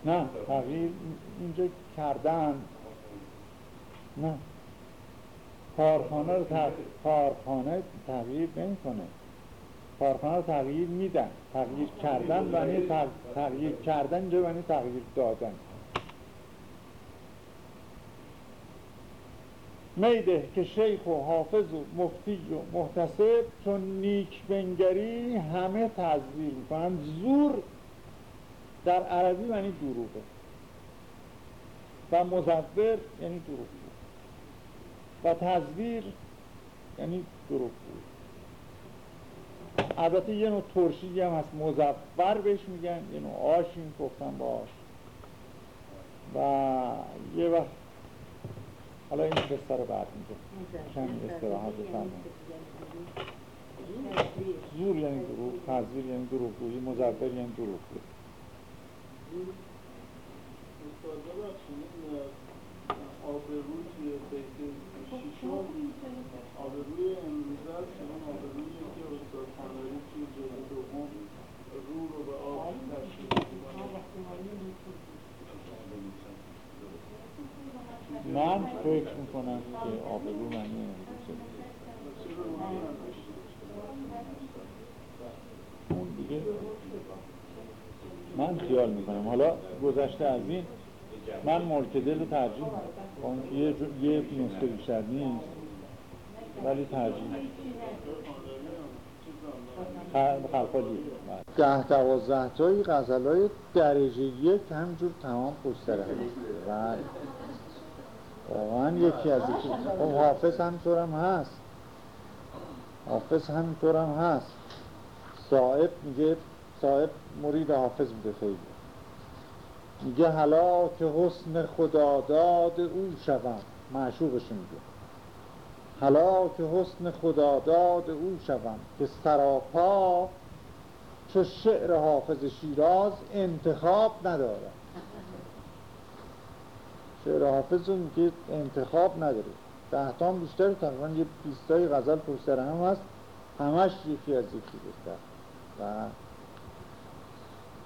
نه تغییر اینجا کردن. نه. کارخانه رو تغییر, تغییر نمی‌کنه. کارخانه تغییر میدن. تغییر کردن یعنی تغییر کردن اینجا یعنی تغییر دادن. میده که شیخ و حافظ و مفتی و محتسب چون نیک بنگری همه تزویر می‌کنن. زور در عربی یعنی دروغه. و مزور یعنی دروغ. و تزویر یعنی دروغ. بود البته یه نوع ترشی هم هست. مزور بهش میگن یه نوع آشین گفتن با آش. و یه وقت حالا این قصه رو بعد میگه کمی استراحت بفرمایید. زور یعنی دروغ تزویر یعنی دروغ گویی مزور یعنی دروغ گویی آبروی توی بیت شیشم آبروی امروزه است اون آبروی که استاد خانایی توی جلد دوم رو رو به آب تشکیل من فکر می‌کنم که آبرو معنی امروزه اون دیگه من خیال می‌کنم. حالا گذشته از این من ملک دل رو ترجیح می‌کنم یه, یه نسخه بیشتر نیست ولی ترجیح خلقالی ده دوازده تایی غزل های درجه یک همجور تمام پشتره هست بله. واقعا یکی از خب حافظ همینطور هم هست. حافظ همینطور هم هست. صاحب میگه صاحب مرید حافظ بوده خیلی. میگه حالا که حسن خداداد او شوم. معشوقش میگه. حالا که حسن خداداد او شوم. که سراپا چو شعر حافظ شیراز انتخاب نداره. شعر حافظ رو میگه انتخاب نداره. دهتام بیشتر تقریبا یه بیستای غزل پرسر هم هست. همش یکی از یکی بهتر و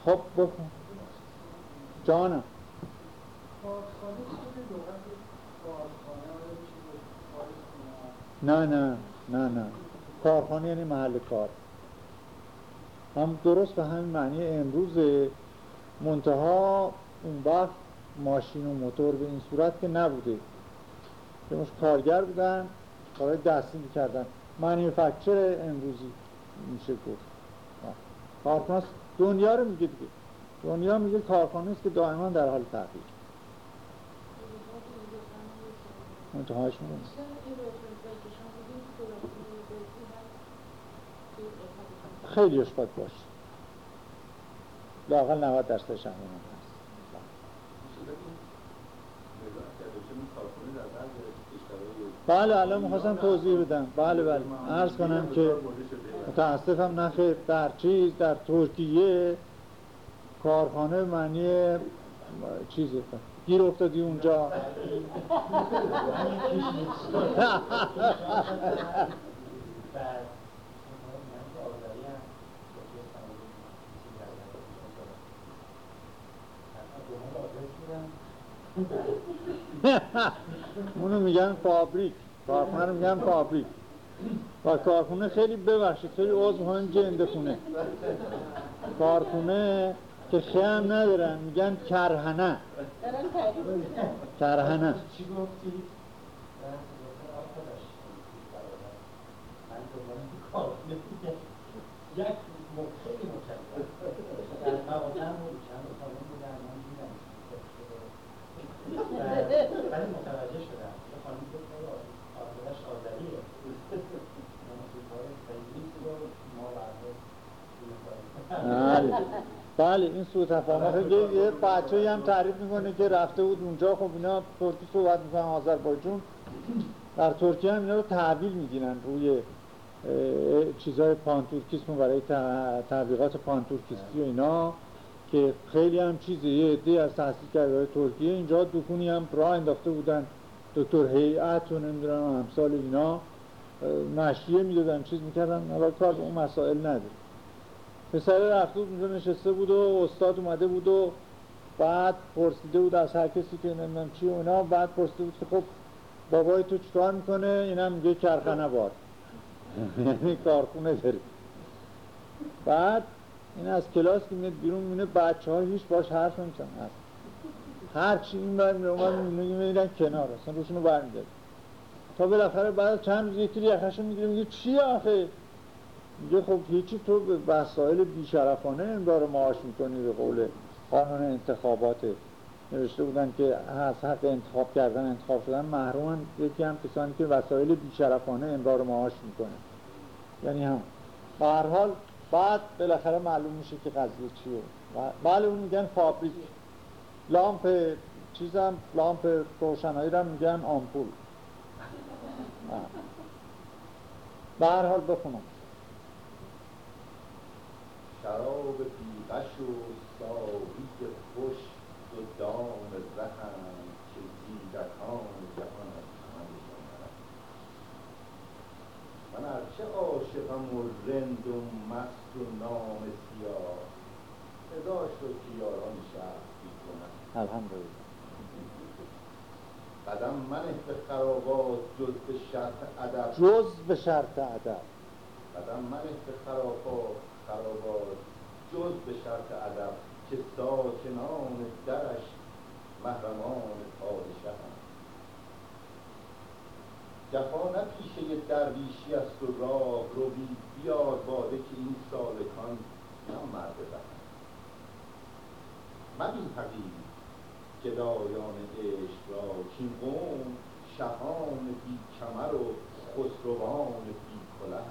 خب بکن. جانم. نه نه نه نه. کارخانه یعنی محل کار. هم درست به همین معنی امروز منتها اون وقت ماشین و موتور به این صورت که نبوده. که کارگر بودن کارهای دستی می‌کردن. مانیفکچر امروزی میشه گفت. کارخانه دنیا رو میگه دیگه. دنیا میگه کارخانه است که دائما در حال تغییر منتهاش میگه خیلیش باید باشه. لاقل 90 درصدش هم هست بله الان می‌خواستم توضیح بدم. بله بله. عرض کنم که متاسفم نخیر در چیز در ترکیه کارخانه معنی چیزه. گیر افتادی اونجا. [laughs] اونو میگن فابریک. کارخانه رو میگن فابریک. و کارخونه خیلی ببخشید خیلی عضو مهم جنده خونه کارخونه که خیلی هم ندارن میگن کرهنه. کرهنه. چی گفتی؟ یک خیلی مکرر در مواقع ولی متوجه شدم یه خانم گفت نژادش آذریه بله بله این سو تفاهم یه بچه هم تعریف می‌کنه که رفته بود اونجا. خب اینا ترکی صحبت می‌کنن آذربایجان. در ترکیه هم اینا رو تحویل می‌گیرن روی چیزای پانتورکیسم برای تبلیغات پانتورکیستی و اینا که خیلی هم چیزی یه عده از تحصیل کرده ترکیه. اینجا دکونی هم راه انداخته بودن. دکتر هیئت و نمی‌دونم امثال اینا نشریه می‌دادن چیز می‌کردن. حالا کار به اون مسائل نداره پسر رفته بود اونجا نشسته بود و استاد اومده بود و بعد پرسیده بود از هر کسی که نمی‌دونم چی اونا بعد پرسیده بود که خب بابای تو چطور می‌کنه؟ اینم میگه کرخنه بار. [laughs] یعنی کارخونه داری. بعد این از کلاس که میاد بیرون میونه بچه ها هیچ باش حرف نمیتن هست هر چی این باید میرن کنار اصلا روشونو برمیداری تا بالاخره بعد چند روز یکی یخشو می‌گیره میگه چی آخه؟ میگه خب هیچی تو به وسایل بیشرفانه امدار معاش می‌کنی به قول قانون انتخابات. نوشته بودن که از حق انتخاب کردن انتخاب شدن محرومن. یکی هم کسانی که وسایل بیشرفانه امرار معاش می‌کنه. یعنی هم. به هر حال بعد بالاخره معلوم میشه که قضیه چیه. بله اون میگن فابریک. لامپ چیزم لامپ روشنایی رو میگن آمپول. به هر حال بخونم. شراب بیغش و ساقی خوش و دام رهن که زیرکان جهان از همانشان من ارچه عاشقم و رند و مست و نام سیاه ازا شد که یاران شهر کنم الحمدلله. قدم منه به خرابات جز به شرط ادب. جز به شرط ادب. قدم منه به خرابات خرابات جز به شرط ادب که ساکنان درش محرمان پادشه هم جفا نه پیشه درویشی است و راه رو بی بیار باده که این سالکان نه مرد بهم مبین حقیقی گدایان عشق را کین قوم شهان بی کمر و خسروان بی کله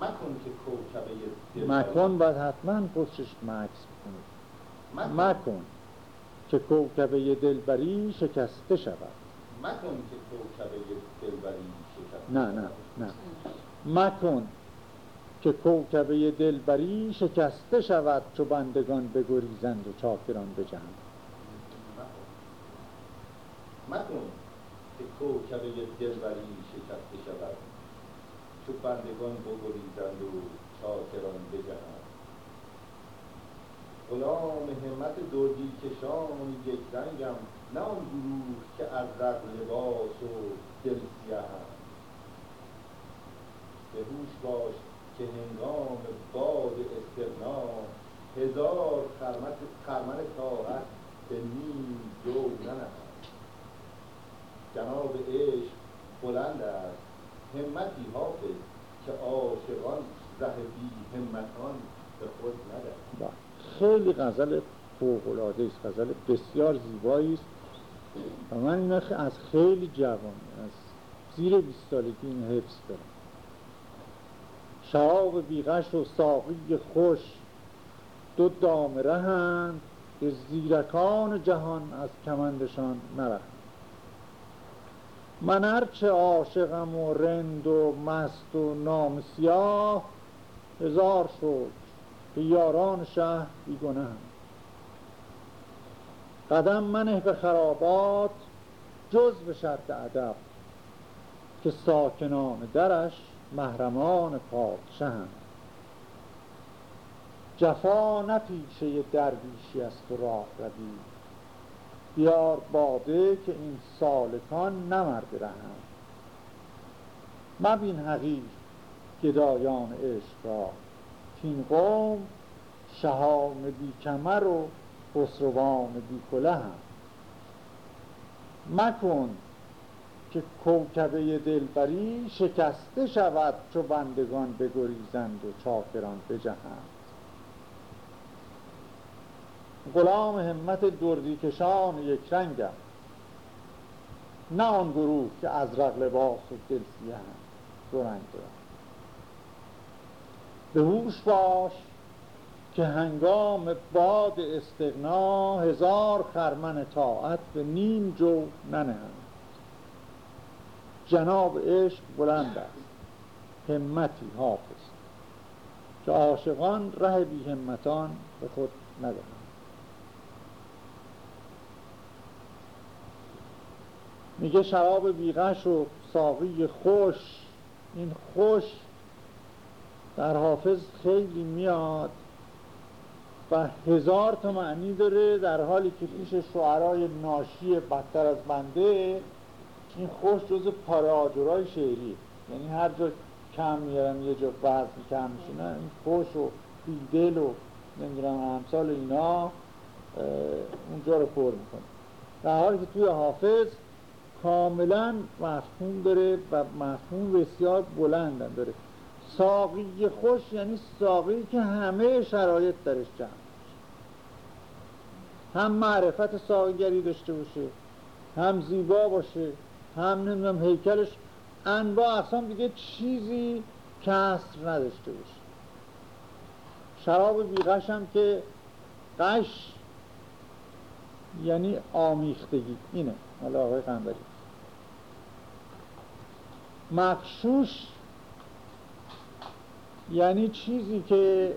مکن که کوکبه مکن باید حتما پشتش مکس کنید مکن. که کوکبه دلبری شکسته شود. مکن که کوکبه دلبری شکسته نه نه نه. مکن که کوکبه دلبری شکسته شود چو بندگان بگریزند و چاکران بجهند مکن. که کوکبه دلبری شکسته شود. چو بندگان بگریزند و چاکران بجهند غلام همت دردی کشان یک رنگم نه آن گروه که از رق لباس و دل سیه به هوش باش که هنگام باد استغنا هزار خرمت خرمن طاعت به نیم جو ننهد جناب عشق بلند است. همتی حافظ که عاشقان ره بی همتان به خود ندهد خیلی غزل فوقلاده است غزل بسیار زیبایی است. و من این از خیلی جوان از زیر 20 سالگی این حفظ دارم. شراب بیغش و ساقی خوش دو دام رهند که زیرکان جهان از کمندشان نرهند من هرچه عاشقم و رند و مست و نام سیاه هزار شد که یاران شهر بیگنه. قدم منه به خرابات جز به شرط ادب که ساکنان درش محرمان پادشهند جفا نپیشه درویشی است و راه روی. بیار باده که این سالکان نمرد رهند مبین حقیر گدایان عشق را این قوم شهام بی کمر و خسروان بی کله هم مکن که کوکبه دلبری شکسته شود چو بندگان بگریزند و چاکران بجهند. غلام همت دردی کشان یک رنگم. نه آن گروه که از رق لباس و دل سیه دو رنگ به هوش باش که هنگام باد استغنا هزار خرمن طاعت به نیم جو ننهند. جناب عشق بلند است همتی حافظ. که عاشقان ره بی همتان به خود ندهند. میگه شراب بیغش و ساقی خوش. این خوش در حافظ خیلی میاد و هزار تا معنی داره در حالی که پیش شعرهای ناشی بدتر از بنده این خوش جز پاره شعری یعنی هر جا کم میارم یه جا وزن کم میشونه این خوش و بیدل و نمی‌دونم همسال اینا اونجا رو پر می‌کنه. در حالی که توی حافظ کاملا مفهوم داره و مفهوم بسیار بلندن داره. ساقی خوش یعنی ساقی که همه شرایط درش جمع هم معرفت ساقیگری داشته باشه هم زیبا باشه هم نمی‌دونم هیکلش. انواع اقسام دیگه چیزی کسر نداشته باشه. شراب بیغش هم که قش یعنی آمیختگی. اینه. حالا آقای قنبری. مخشوش یعنی چیزی که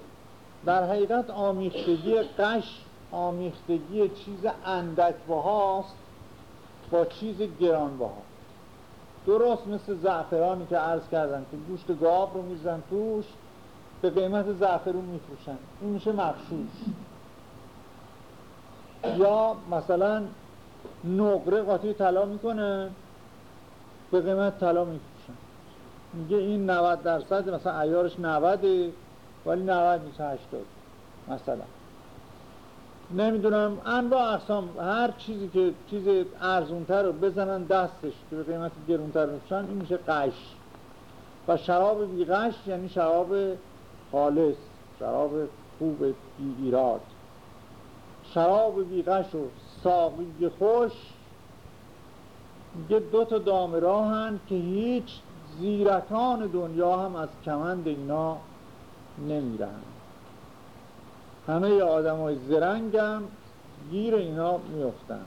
در حقیقت آمیختگی قش آمیختگی چیز اندک هاست با چیز گرانبها. درست مثل زعفرانی که عرض کردن که گوشت گاو رو میزن توش به قیمت زعفرون میفروشن. این میشه مخشوش یا مثلا نقره قاطی طلا می‌کنن به قیمت طلا میفروشن. میگه این 90 درصد مثلا ایارش 90 ولی 90 نیست 80 مثلا. نمی‌دونم انواع اقسام هر چیزی که چیز ارزونتر رو بزنن دستش که به قیمت گرونتر میفروشن این میشه قش. و شراب بی قش یعنی شراب خالص شراب خوب بی ایراد. شراب بی قش و ساقی خوش یه دو تا دامه که هیچ زیرکان دنیا هم از کمند اینا نمیرن. همه آدم های زرنگم گیر اینا میفتن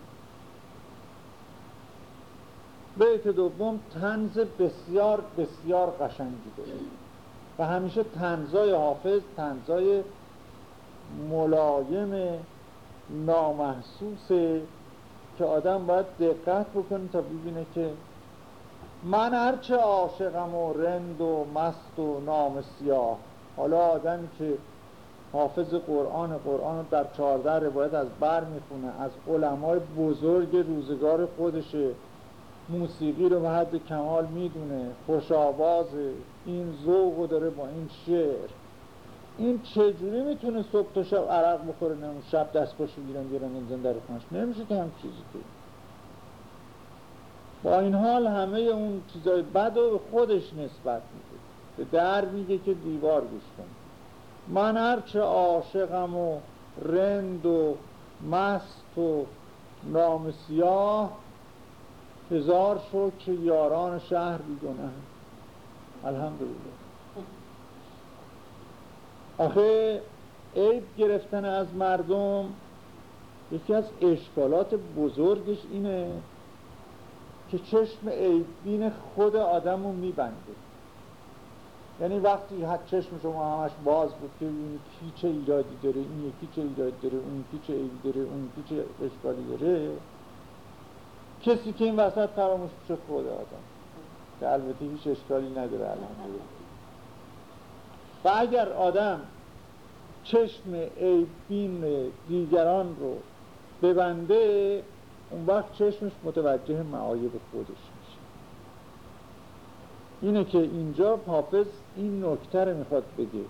بیت دوم تنز بسیار بسیار قشنگی داره. و همیشه تنزای حافظ تنزای ملایم نامحسوسه که آدم باید دقت بکنه تا ببینه که من هرچه عاشقم و رند و مست و نام سیاه. حالا آدمی که حافظ قرآن قرآن در چهارده روایت از بر می‌خونه از علمای بزرگ روزگار خودشه. موسیقی رو به حد کمال می‌دونه خوش این ذوق داره با این شعر. این چجوری می‌تونه صبح تا شب عرق بخوره؟ نمون شب دست پاشو گیرن بیرن این در کنش نمیشه که هم چیزی که با این حال همه اون چیزای بد رو خودش نسبت میده. به در میگه که دیوار گوش کن. من هرچه عاشقم و رند و مست و نام سیاه هزار شکر یاران شهر بیگنه. الحمدلله. آخه عیب گرفتن از مردم یکی از اشکالات بزرگش اینه که چشم عیبین خود آدم رو میبنده. یعنی وقتی حد چشم شما همش باز بود که این کی چه ایرادی داره این یکی چه ایرادی داره اون کی چه داره اون کی چه اشکالی داره کسی که این وسط فراموش میشه خود آدم. که البته هیچ اشکالی نداره الان. و اگر آدم چشم عیبین دیگران رو ببنده اون وقت چشمش متوجه معایب خودش میشه. اینه که اینجا حافظ این نکته می‌خواد بگه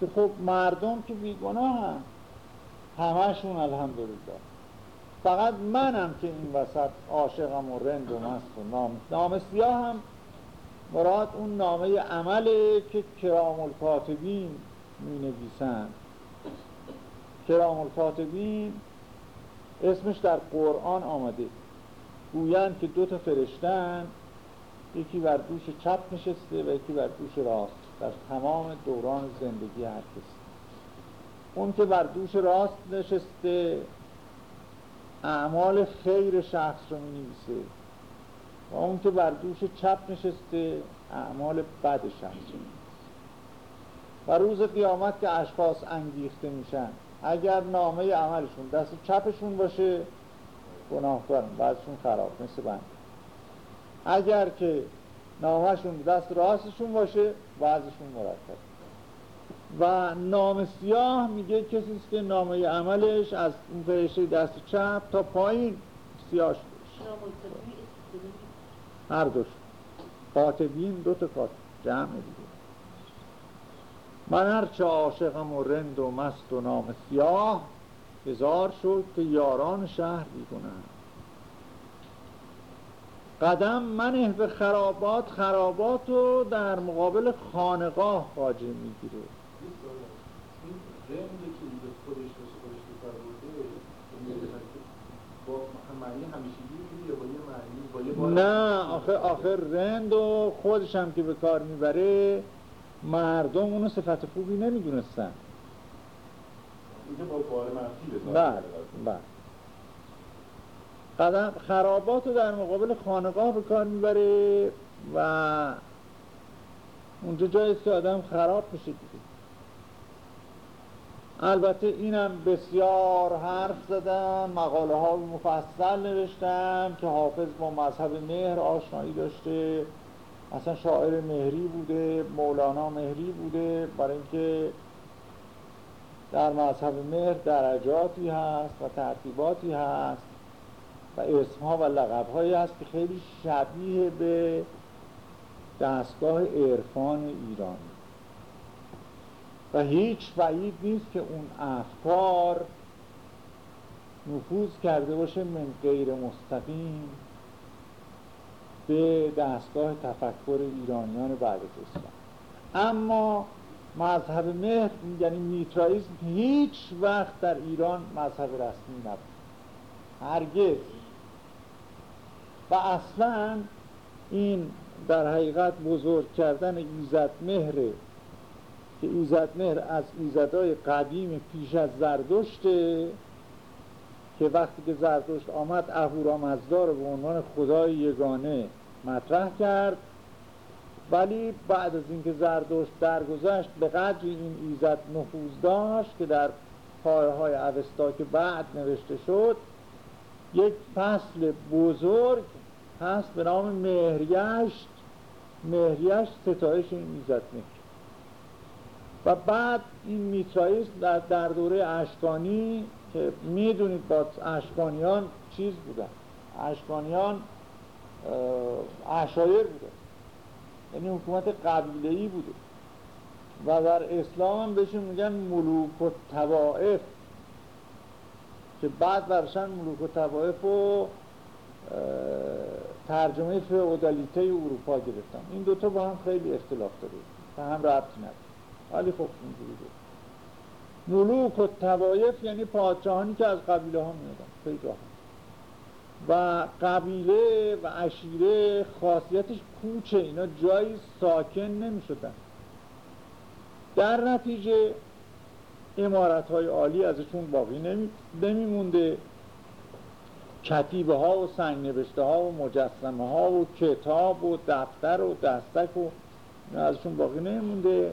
که خب مردم که بیگناه هم همشون الحمدلله. فقط منم که این وسط عاشقم و رند و مست و نام نام سیاه هم. مراد اون نامه عمله که کرام الکاتبین می نویسند کرام الکاتبین اسمش در قرآن آمده. گویند که دو تا فرشتن یکی بر دوش چپ نشسته و یکی بر دوش راست. در تمام دوران زندگی هر کسی. اون که بر دوش راست نشسته اعمال خیر شخص رو می نویسه و اون که بر دوش چپ نشسته اعمال بد شخص رو و روز قیامت که اشخاص انگیخته میشن. اگر نامه عملشون دست چپشون باشه گناهکارن بعدشون خراب مثل بند اگر که نامهشون دست راستشون باشه بعضشون مرتب. و نام سیاه میگه کسی که نامه عملش از اون فرشته دست چپ تا پایین سیاه شده هر دوش. کاتبین دو تا کاتب جمع دیگه من هرچه عاشقم و رند و مست و نام سیاه هزار شد که یاران شهر بیگنم قدم منه به خرابات خرابات رو در مقابل خانقاه خاجه می‌گیره. نه آخه آخه رند و خودش هم که به کار می‌بره مردم اونو صفت خوبی نمی‌دونستن. بله بله. قدم خرابات رو در مقابل خانقاه به کار می‌بره و اونجا جاییست که آدم خراب بشه دیگه. البته اینم بسیار حرف زدن مقاله ها مفصل نوشتم که حافظ با مذهب مهر آشنایی داشته. اصلا شاعر مهری بوده مولانا مهری بوده. برای اینکه در مذهب مهر درجاتی هست و ترتیباتی هست و اسمها و لقبهایی هست که خیلی شبیه به دستگاه عرفان ایرانی و هیچ بعید نیست که اون افکار نفوذ کرده باشه من غیر مستقیم. به دستگاه تفکر ایرانیان بعد از اسلام. اما مذهب مهر یعنی میترائیزم هیچ وقت در ایران مذهب رسمی نبود. هرگز. و اصلا این در حقیقت بزرگ کردن ایزد مهره که ایزد مهر از ایزدهای قدیم پیش از زردشته که وقتی که زردشت آمد اهورامزدا رو به عنوان خدای یگانه مطرح کرد. ولی بعد از اینکه زردشت درگذشت به قدر این ایزد نفوذ داشت که در پایه های اوستا که بعد نوشته شد یک فصل بزرگ هست به نام مهریشت. مهریشت ستایش این ایزد می‌کرد و بعد این میترائیسم در, در دوره اشکانی که می‌دونید با اشکانیان چیز بودن. اشکانیان اشایر بودن یعنی حکومت قبیلهی بوده. و در اسلام هم بهشون میگن ملوک و توائف که بعد برشن ملوک و توائف و ترجمه فئودالیته اروپا گرفتن. این دوتا با هم خیلی اختلاف داره و هم ربطی نداره. ولی خب اینجوری بود. ملوک و توایف یعنی پادشاهانی که از قبیله ها میادن خیلی راحت. و قبیله و عشیره خاصیتش کوچه اینا جایی ساکن نمی شدن در نتیجه امارت های عالی ازشون باقی نمی, مونده کتیبه ها و سنگ نوشته ها و مجسمه ها و کتاب و دفتر و دستک و ازشون باقی نمیمونده.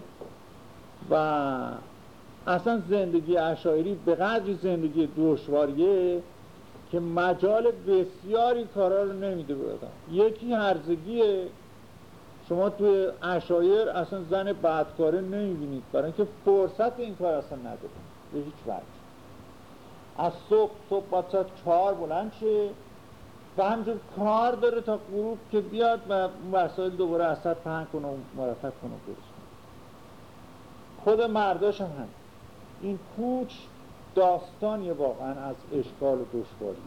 و اصلا زندگی اشایری به قدری زندگی دشواریه که مجال بسیاری کارا رو نمیده بودن یکی هرزگیه. شما توی اشایر اصلا زن بدکاره نمی‌بینید. برای اینکه فرصت این کار اصلا نداره. به هیچ وجه. از صبح صبح باید ساعت چهار بلند شه. و همجور کار داره تا غروب که بیاد و وسایل دوباره ساعت پهن کنه و مرتب کنه و خود مرداش هم هم. این کوچ داستانی واقعا از اشکال و دشواری.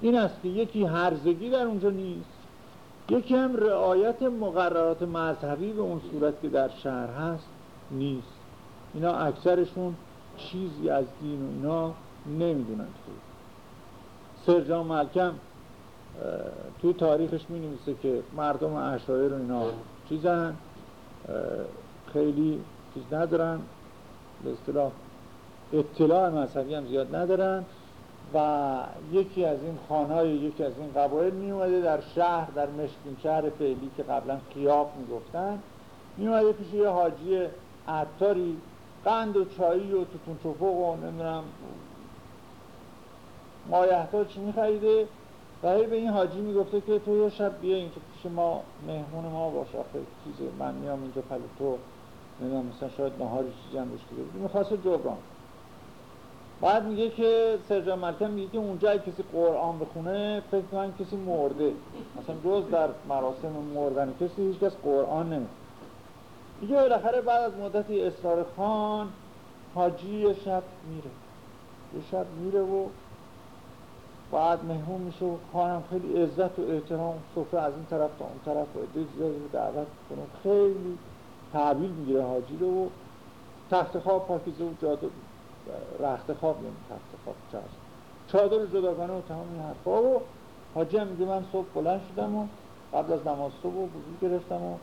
این است که یکی هرزگی در اونجا نیست. یکی هم رعایت مقررات مذهبی به اون صورت که در شهر هست نیست. اینا اکثرشون چیزی از دین و اینا نمی‌دونن سرجان ملکم توی تاریخش می نویسه که مردم اشایر رو اینا چیزن خیلی چیز ندارن. به اصطلاح اطلاع مذهبی هم زیاد ندارن و یکی از این خانهای یکی از این قبایل می در شهر در مشکین شهر فعلی که قبلا خیاب می‌گفتن. می اومده پیش یه حاجی عطاری قند و چایی و توتون چفق و نمی‌دونم مایحتاج میخریده و هی به این حاجی می‌گفته که تو یه شب بیا اینجا پیش ما مهمون ما باش آخه چیزه من میام اینجا پلوتو نمی‌دونم مثلا شاید نهاری چیزی هم بود. می‌خواست جبران. بعد میگه که سرجان ملکم میگه که اونجا کسی قرآن بخونه فکر کنن کسی مرده. مثلا جز در مراسم مردن کسی هیچ کس قرآن نمی‌خونه. میگه بالاخره بعد از مدتی اصرار خان حاجی یه شب میره. یه شب میره و بعد مهمون میشه و خانم خیلی عزت و احترام سفره از این طرف تا اون طرف و عده رو دعوت کنه. خیلی تحویل می‌گیره حاجی رو و تخت خواب پاکیزه و جادو. رخت خواب یعنی تخت خواب چرس چادر جداگانه و تمام این حرفا و حاجی هم میگه من صبح بلند شدم و قبل از نماز صبح و گرفتم و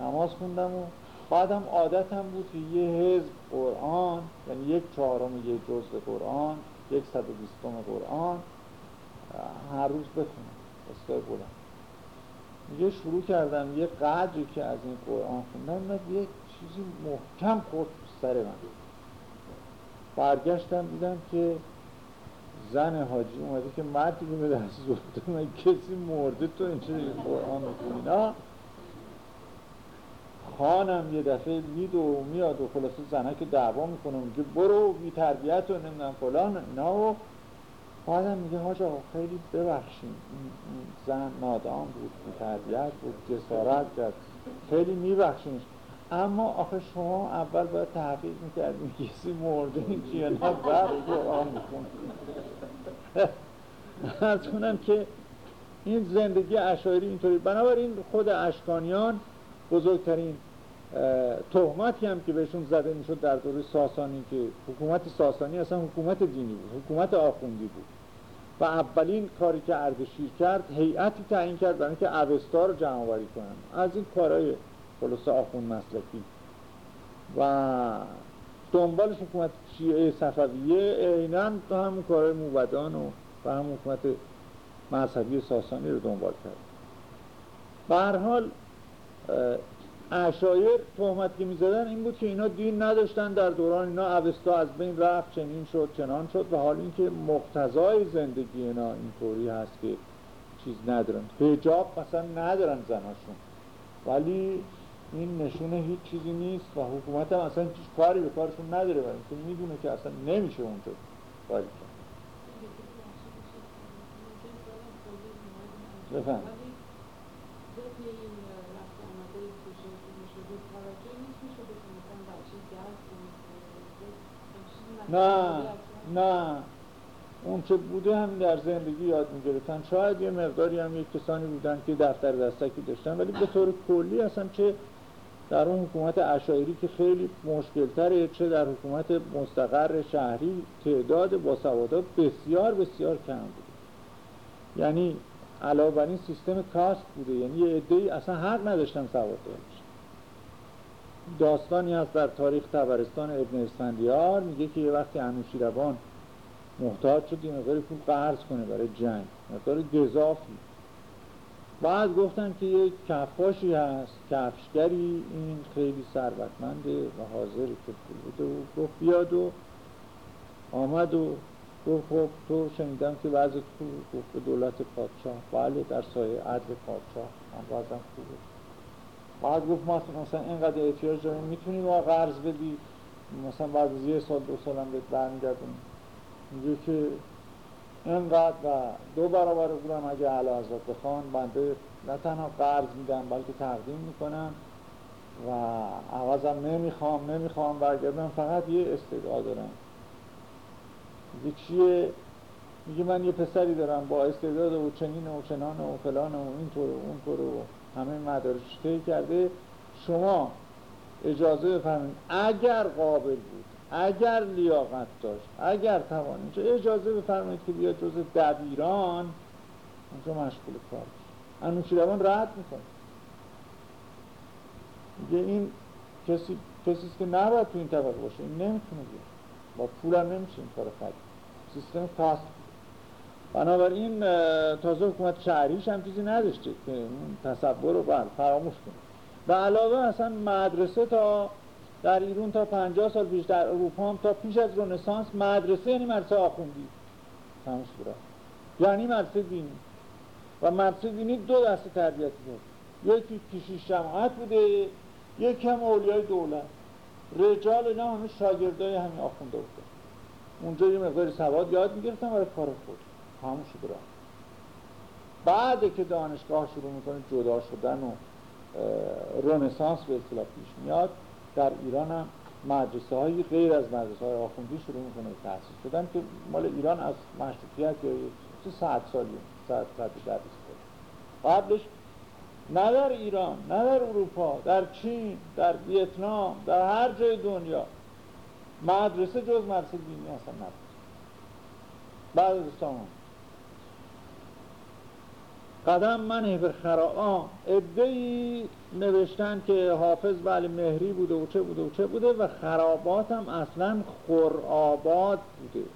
نماز خوندم و بعدم عادتم بود که یه حزب قرآن یعنی یک چهارم یه جزء قرآن یک صد و بیستم قرآن هر روز بخونم استای بودم یه شروع کردم یه قدری که از این قرآن خوندم یه چیزی محکم خورد سر من. برگشتم دیدم که زن حاجی اومده که مردی به دست زورده من کسی مرده تو این چه قرآن می‌کنی نه. خانم یه دفعه مید و میاد و خلاصه زنه که دعوا می‌کنه میگه برو بی تربیت و نمی‌دونم فلان. اینا و بعدم میگه حاج آقا خیلی ببخشیم زن نادان بود بی تربیت بود جسارت کرد. خیلی میبخشیمش. اما آخه شما اول باید تحقیق می‌کردیم کسی مرده که نه بعد قرآن می‌خونه. از که این زندگی اشایری اینطوری. بنابراین خود اشکانیان بزرگترین تهمتی هم که بهشون زده می‌شد در دوره ساسانی که حکومت ساسانی اصلا حکومت دینی بود حکومت آخوندی بود. و اولین کاری که اردشیر کرد هیئتی تعیین کرد برای اینکه اوستا رو جمع آوری کنن. از این کارهای خلاص آخوند مسلکی. و دنبالش حکومت شیعه صفویه عینا همون کارهای موبدان و, و هم حکومت مذهبی ساسانی رو دنبال کرد. به حال اشایر تهمت که می‌زدن این بود که اینا دین نداشتن در دوران اینا اوستا از بین رفت چنین شد چنان شد و حال اینکه مقتضای زندگی اینا اینطوری هست که چیز ندارن. حجاب مثلا ندارن زناشون. ولی این نشونه هیچ چیزی نیست و حکومت هم اصلا هیچ کاری به کارشون نداره برای اینکه می‌دونه که اصلا نمیشه اونجا کاری کرد. بفهم نه نه. اون چه بوده هم در زندگی یاد می‌گرفتن. شاید یه مقداری هم یک کسانی بودن که دفتر دستکی داشتن ولی به طور کلی اصلا چه در اون حکومت اشایری که خیلی مشکلتره چه در حکومت مستقر شهری تعداد باسوادات بسیار بسیار کم بود. یعنی علاوه بر این سیستم کاست بوده. یعنی یه اصلا حق نداشتن سواد داستانی هست در تاریخ تبرستان ابن اسفندیار. میگه که یه وقتی انوشیروان محتاج شد یه مقداری پول قرض کنه برای جنگ. مقدار گذافی بعد گفتن که یه کفاشی هست کفشگری این خیلی ثروتمنده و حاضر که بوده و گفت بیاد و آمد و گفت خب تو شنیدم که وضع تو گفت به دولت پادشاه. بله در سایه عدل پادشاه. من وضعم خوبه بعد گفت ما مثلا اینقدر احتیاج داریم می‌تونیم ما قرض بدی؟ مثلا بعد از یه سال دو سال هم بهت برمیگردیم میگه که اینقدر و دو برابر بودم اگه علا حضرت بخوان بنده نه تنها قرض میدم بلکه تقدیم می‌کنم و عوضم نمی‌خوام نمی‌خوام برگردم فقط یه استدعا دارم. میگه چیه؟ میگه من یه پسری دارم با استعداد و چنین و چنان و فلان و اینطور و اونطور و همه مدارش طی کرده. شما اجازه بفرمایید اگر قابل بود اگر لیاقت داشت اگر توانید اجازه بفرمایید که بیاد جز دبیران. اونجا مشغول کار انوشیروان رد می‌کنه. میگه این کسی کسی که نباید تو این طبقه باشه. این نمی‌تونه بیاد. با پولم نمیشه این کار خرید. سیستم کاست بنابراین تازه حکومت شهریش هم چیزی نداشته که تصور رو بر فراموش کنه. و علاوه اصلا مدرسه تا در ایران تا 50 سال پیش در اروپا هم تا پیش از رنسانس مدرسه یعنی مدرسه آخوندی. تمام یعنی مدرسه دینی. و مدرسه دینی دو دسته تربیتی داره یکی کشیش جماعت بوده یکی هم اولیای دولت. رجال اینا همه شاگردای همین آخونده بودن. اونجا یه مقداری سواد یاد می‌گرفتن برای کار خود. همون شده بعد که دانشگاه شروع می‌کنه جدا شدن و رنسانس به اصطلاح پیش میاد در ایران هم مدرسه های غیر از مدرسه های آخوندی شروع می‌کنه تحصیل شدن که مال ایران از مشروطیت یا سه ساعت سالی ساعت ساعت قبلش نه در ایران نه در اروپا در چین در ویتنام در هر جای دنیا مدرسه جز مدرسه دینی اصلا نبود. بعد از اسلام قدم من بر خراعان. ادهی نوشتن که حافظ ولی مهری بوده و چه بوده و چه بوده و خرابات هم اصلا خورآباد بوده.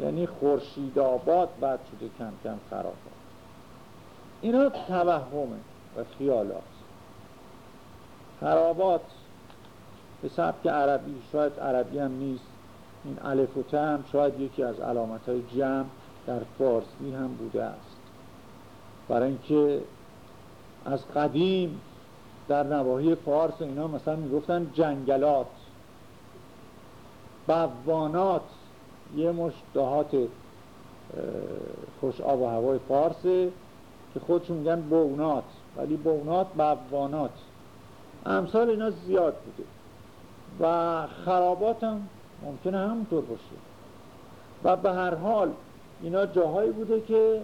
یعنی خورشید آباد بعد شده کم کم خرابات. اینا توهمه و خیالات خرابات به سبک عربی شاید عربی هم نیست. این الف و هم شاید یکی از علامت های جمع در فارسی هم بوده است. برای اینکه از قدیم در نواحی فارس اینا مثلا می‌گفتن جنگلات بوانات یه مش دهات خوش آب و هوای فارسه که خودشون میگن بونات ولی بونات بوانات. امثال اینا زیاد بوده و خرابات هم ممکنه همونطور باشه. و به هر حال اینا جاهایی بوده که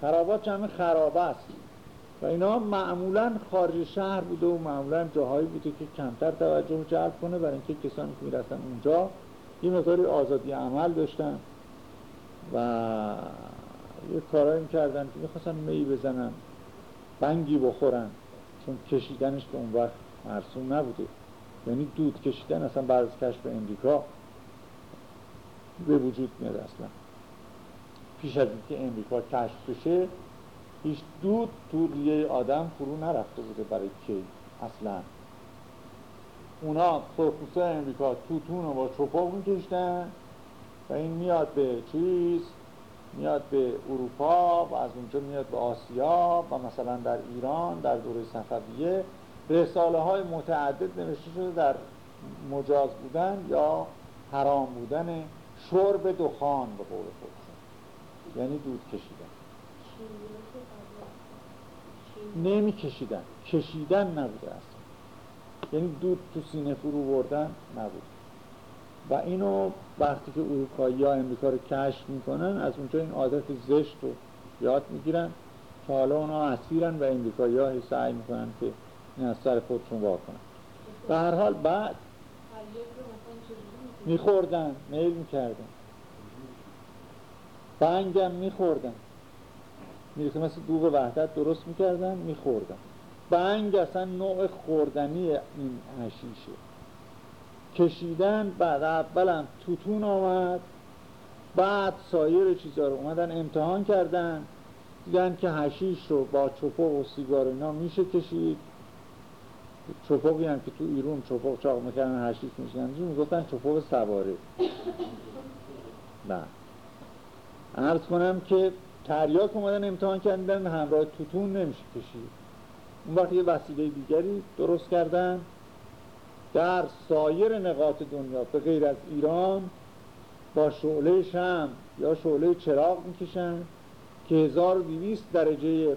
خرابات همه خرابه است. و اینا معمولا خارج شهر بوده و معمولا جاهایی بوده که کمتر توجه جلب کنه. برای اینکه کسانی که می‌رسن اونجا یه مقداری آزادی عمل داشتن و یه کارایی کردن که می‌خواستن می بزنن بنگی بخورن. چون کشیدنش به اون وقت مرسوم نبوده. یعنی دود کشیدن اصلا بعد از کشف امریکا به وجود میاد اصلا. پیش از اینکه امریکا کشف بشه هیچ دود تو ریه آدم فرو نرفته بوده برای کی اصلا؟ اونا سرخوسته امریکا توتون رو با چپاق میکشتن و این میاد به چیز؟ میاد به اروپا و از اونجا میاد به آسیا و مثلا در ایران در دوره صفویه. رساله های متعدد نوشته شده در مجاز بودن یا حرام بودن شرب دخان به قول خودشون یعنی دود کشیدن. نمی کشیدن کشیدن نبوده اصلا. یعنی دود تو سینه فرو بردن نبود. و اینو وقتی که اروپایی ها امریکا رو کشف می‌کنن از اونجا این عادت زشت رو یاد می‌گیرن که حالا اونا اسیرن و امریکایی ها سعی می‌کنن که این از سر خودشون کنن. به هر حال بعد میخوردن میل می‌کردن. بنگم میخوردن می‌رسه مثل دوغ وحدت درست می‌کردن میخوردن بنگ اصلا نوع خوردنی این حشیشه کشیدن بعد اولم توتون آمد بعد سایر چیزها رو اومدن امتحان کردن. دیدن که حشیش رو با چپق و سیگار اینا میشه کشید. چپقی هم که تو ایرون چپق چاق می‌کردن هشیش میشن می‌گفتن چپق سواره. نه. عرض کنم که تریاک اومدن امتحان کردن همراه توتون نمیشه کشید. اون وقت یه وسیله دیگری درست کردن. در سایر نقاط دنیا به غیر از ایران با شعله شم یا شعله چراغ می‌کشن که 1200 درجه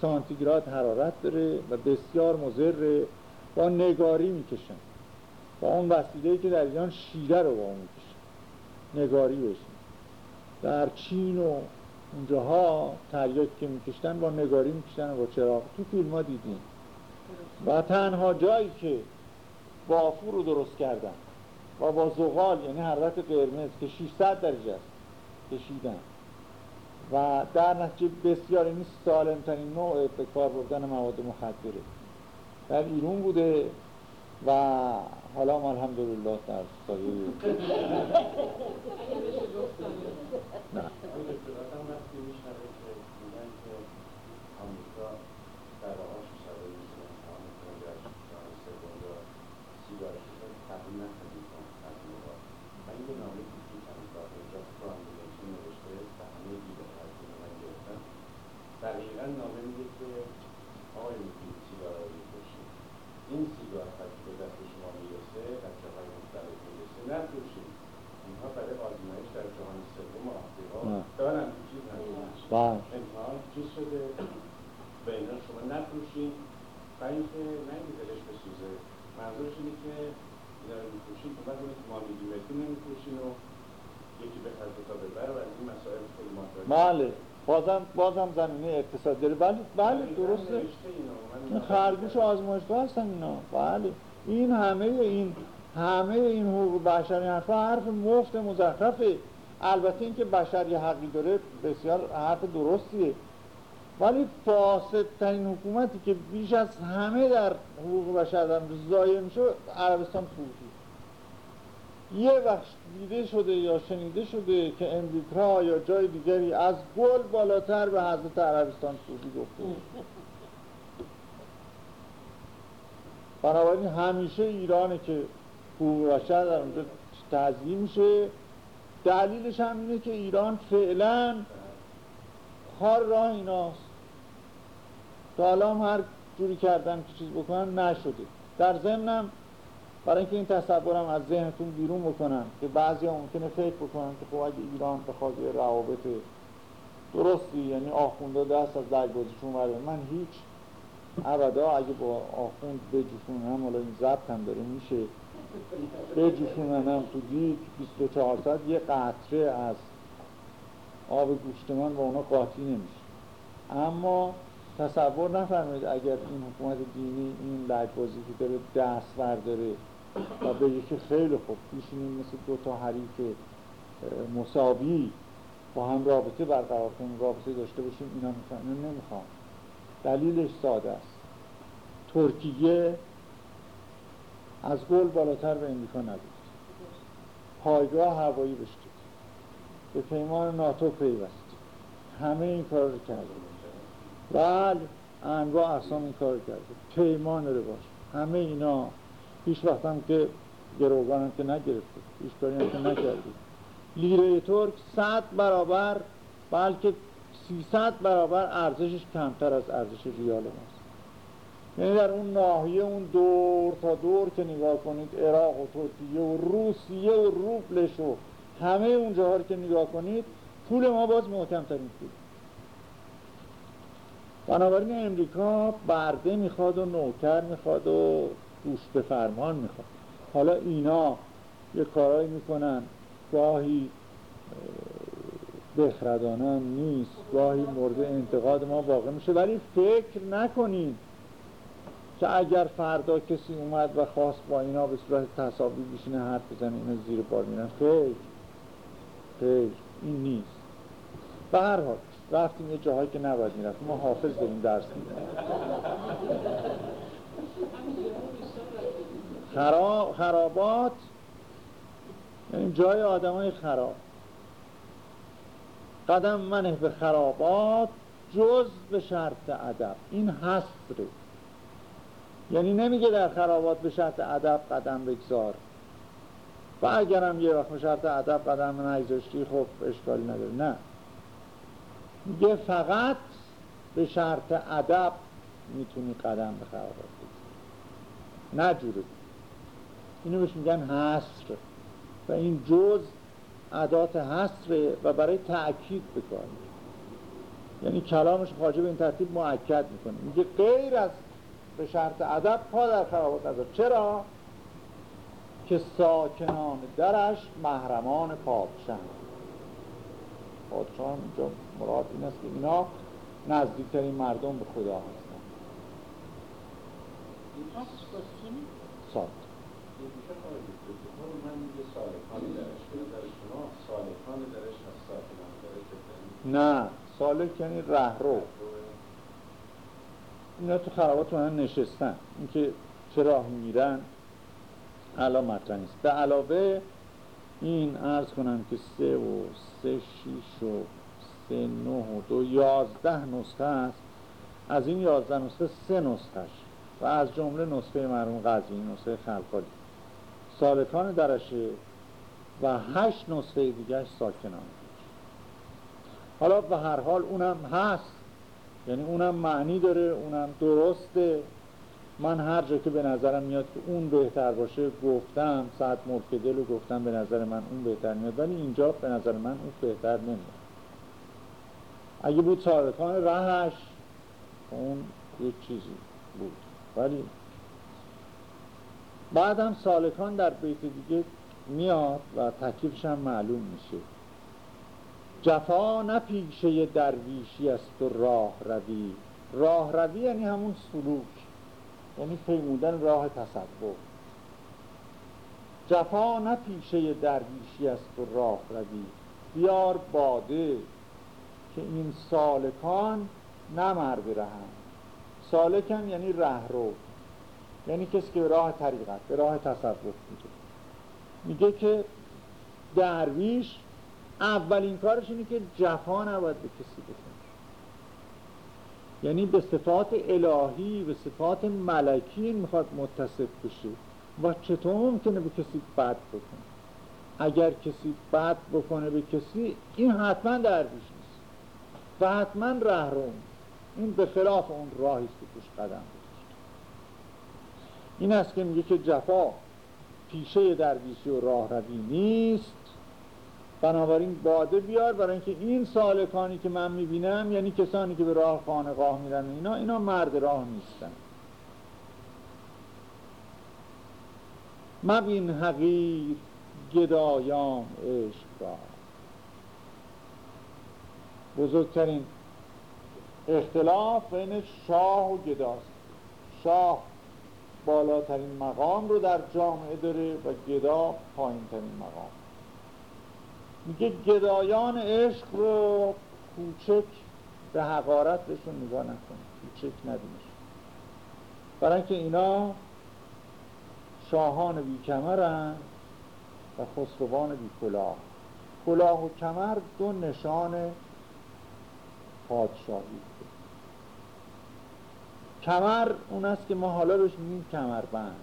سانتیگراد حرارت داره و بسیار مضر با نگاری می‌کشن. با اون وسیله که در ایران شیره رو با اون می‌کشن. نگاری بشن در چین و اونجاها تریاک که میکشتن با نگاری می‌کشن و با چراغ. تو فیلم ها دیدیم و تنها جایی که بافور رو درست کردن و با زغال یعنی حرارت قرمز که 600 درجه است کشیدن. و در نتیجه بسیار این سالم ترین نوع به کار بردن مواد مخدره. در ایرون بوده و حالا ما الحمدلله در سایه. [laughs] نه. بله. امتحان چیز شده. به اینا شما نفروشید. و اینکه نه اینکه دلش بسوزه. منظورش اینه که اینا رو میفروشین که بعد که ما میگیم بهتون نمیفروشین و یکی ببر و این مسائل خیلی مطرحه بله. بازم بازم زمینه اقتصاد داره. بله بله درسته. این خرگوش آزمایشگاه هستن اینا. بله. این همه این همه این حقوق بشری حرف حرف مفت مزخرفه. البته اینکه بشر یه حقی داره بسیار حرف درستیه. ولی فاسد ترین حکومتی که بیش از همه در حقوق بشر در زایه میشه عربستان سعودی یه وقت دیده شده یا شنیده شده که امریکا یا جای دیگری از گل بالاتر به حضرت عربستان سعودی گفته. بنابراین همیشه ایرانه که حقوق بشر در اونجا تضییم میشه. دلیلش هم اینه که ایران فعلا خار راه ایناست. تا حالا هر جوری کردن که چیز بکنن نشده. در ضمنم برای اینکه این تصورم از ذهنتون بیرون بکنم که بعضی ها ممکنه فکر بکنن که خب اگه ایران بخواد یه روابط درستی یعنی آخونده دست از لگبازیشون ورده من هیچ ابدا اگه با آخوند بجوشونم حالا این ضبط هم داره میشه بجوشونم تو دیگ 24 ساعت یه قطره از آب گوشت من با اونا قاطی نمیشه. اما تصور نفرمایید اگر این حکومت دینی این لجبازی که داره دست برداره و بگه که خیلی خوب پیشینیم مثل دو تا حریف مساوی با هم رابطه برقرار کنیم رابطه داشته باشیم اینا می‌خوان نمی‌خوام. دلیلش ساده است. ترکیه از گل بالاتر به امریکا نبود. پایگاه هوایی بشته به پیمان ناتو پیوست. همه این کار رو کرده بله انواع اقسام این کار کرده پیمان رو باش همه اینا هیچ وقت هم که گروگان که نگرفته. هیچ کاری هم که نکرده. لیره ترک صد برابر بلکه سیصد برابر ارزشش کمتر از ارزش ریال ماست. یعنی در اون ناحیه اون دور تا دور که نگاه کنید عراق و ترکیه و روسیه و روبلش و همه اون جاها که نگاه کنید پول ما باز محکم ترین پول. بنابراین امریکا برده می‌خواد و نوکر می‌خواد و گوش به فرمان می‌خواد. حالا اینا یه کارایی می‌کنن گاهی بخردانه نیست گاهی مورد انتقاد ما واقع میشه. ولی فکر نکنین که اگر فردا کسی اومد و خواست با اینا به صورت تصاوی بشینه حرف بزنه اینا زیر بار میرن. فکر این نیست. به هر حال رفتیم یه جاهایی که نباید می‌رفت ما حافظ داریم درس خراب خرابات یعنی جای آدم های خراب. قدم منه به خرابات جز به شرط ادب. این حسره یعنی نمیگه در خرابات به شرط ادب قدم بگذار. و اگرم یه وقت شرط ادب قدم نگذاشتی خب اشکالی نداره. نه. میگه فقط به شرط ادب می‌تونی قدم به خرابات بگذاری. نه جوره اینو بهش میگن حسر و این جز عدات حسره و برای تأکید بکار یعنی کلامش خواجه به این ترتیب معکد می‌کنه. میگه غیر از به شرط ادب پا در خرابات نذار چرا؟ که ساکنان درش محرمان پادشاه پادشاه اینجا مراد این است که اینا نزدیکترین مردم به خدا هستن. سال نه سالک یعنی رهرو. اینا تو خرابات من نشستن. اینکه چه راه میرن الان مطرح نیست. به علاوه این ارز کنم که سه و سه شیش و سه نه و دو یازده نسخه است. از این یازده نسخه سه نسخهش. و از جمله نسخه مرحوم قضیه نسخه خلقالی سالکان درشه و هشت نسخه دیگرش ساکنان. حالا به هر حال اونم هست. یعنی اونم معنی داره اونم درسته. من هر جا که به نظرم میاد که اون بهتر باشه گفتم ساعت ملک دل رو گفتم به نظر من اون بهتر میاد. ولی اینجا به نظر من اون بهتر نمیاد. اگه بود سارکان رهش اون یک چیزی بود. ولی بعدم سالکان در بیت دیگه میاد و تکلیفش هم معلوم میشه. جفا نه پیشه درویشی است و راه روی راه روی یعنی همون سلوک یعنی پیمودن راه تصور. جفا نه پیشه درویشی است و راه روی بیار باده که این سالکان نمرد رهن سالکن یعنی رهرو یعنی کسی که راه طریقت به راه تصرف میگه. میگه که درویش اولین کارش اینه که جفا نباید به کسی بکنه. یعنی به صفات الهی به صفات ملکی می‌خواد متصف بشه و چطور ممکنه به کسی بد بکنه. اگر کسی بد بکنه به کسی این حتما درویش نیست. و حتما رهروم این به خلاف اون راهی که توش قدم گذاشته این است که میگه که جفا پیشه درویشی و راه روی نیست. بنابراین باده بیار برای اینکه این سالکانی که من می‌بینم یعنی کسانی که به راه خانقاه میرن اینا اینا مرد راه نیستن. مبین حقیر گدایان عشق را. بزرگترین اختلاف بین شاه و گداست. شاه بالاترین مقام رو در جامعه داره و گدا پایین ترین مقام. میگه گدایان عشق رو کوچک به حقارت بهشون نگاه نکنه کوچک ندیمش برای اینکه اینا شاهان بی کمرن و خسروان بی کلاه کلاه و کمر دو نشان پادشاهی. کمر اون است که ما حالا بهش میگیم کمربند.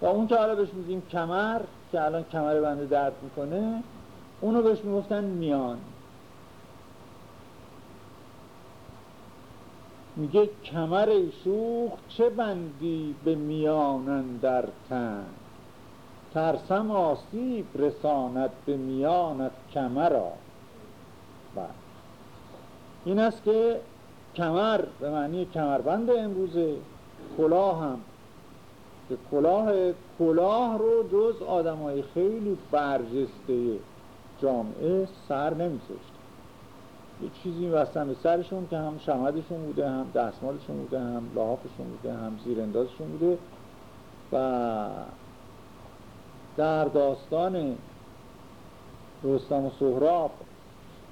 و اون که حالا بهش میگیم کمر که الان کمر بنده درد می‌کنه اونو بهش می‌گفتن میان. میگه کمر شوخ چه بندی به میانن در تن؟ ترسم آسیب رساند به میانت کمرا. بله. این است که کمر به معنی کمربند امروزه کلاه هم که کلاه کلاه رو جز آدم های خیلی برجسته جامعه سر نمیذاشت یه چیزی وستن سرشون که هم شمدشون بوده هم دستمالشون بوده هم لحافشون بوده هم زیراندازشون بوده و در داستان رستم و سهراب